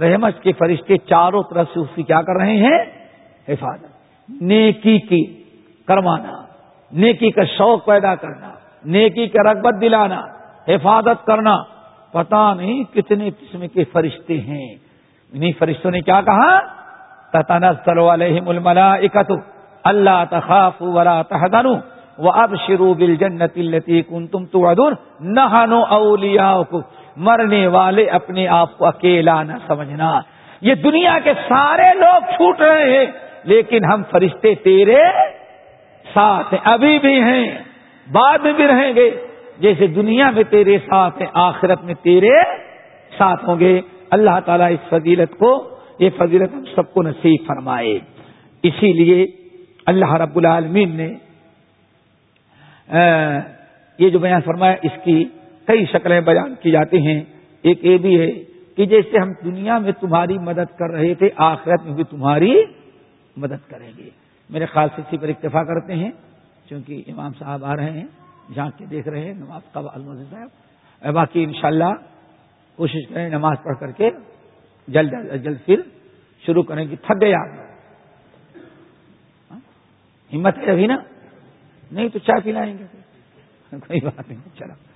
رحمت کے فرشتے چاروں طرف سے اس کی کیا کر رہے ہیں؟ حفاظت۔ نیکی کی، کروانا۔ نیکی کا شوق پیدا کرنا، نیکی کا رغبت دلانا، حفاظت کرنا۔ پتا نہیں کتنے قسم کے فرشتے ہیں۔ انہیں فرشتوں نے کیا کہا؟ تتنزل علیہم الملائکت اللہ تخاف ولا تحزنوا وابشروا بالجنت التي كنتم توعدون۔ نحن اولیاؤکم، مرنے والے اپنے آپ کو اکیلا نہ سمجھنا۔ یہ دنیا کے سارے لوگ چھوٹ رہے ہیں، لیکن ہم فرشتے تیرے ساتھ ابھی بھی ہیں، بعد میں بھی رہیں گے۔ جیسے دنیا میں تیرے ساتھ ہیں، آخرت میں تیرے ساتھ ہوں گے۔ اللہ تعالیٰ اس فضیلت کو، یہ فضیلت ہم سب کو نصیب فرمائے۔ اسی لیے اللہ رب العالمین نے یہ جو بیان فرمایا، اس کی کئی شکلیں بیان کی جاتی ہیں۔ ایک یہ بھی ہے کہ جیسے ہم دنیا میں تمہاری مدد کر رہے تھے، آخرت میں بھی تمہاری مدد کریں گے۔ میرے خیال سے اسی پر اکتفا کرتے ہیں، چونکہ امام صاحب آ رہے ہیں جہاں کے دیکھ رہے ہیں، نماز کا المز صاحب۔ باقی انشاءاللہ کوشش کریں نماز پڑھ کر کے جلد جلد پھر شروع کریں گے تھک گیا ہاں؟ ہمت ہے ابھی نا؟ نہیں تو چائے پلائیں گے۔ کوئی بات نہیں، چلو۔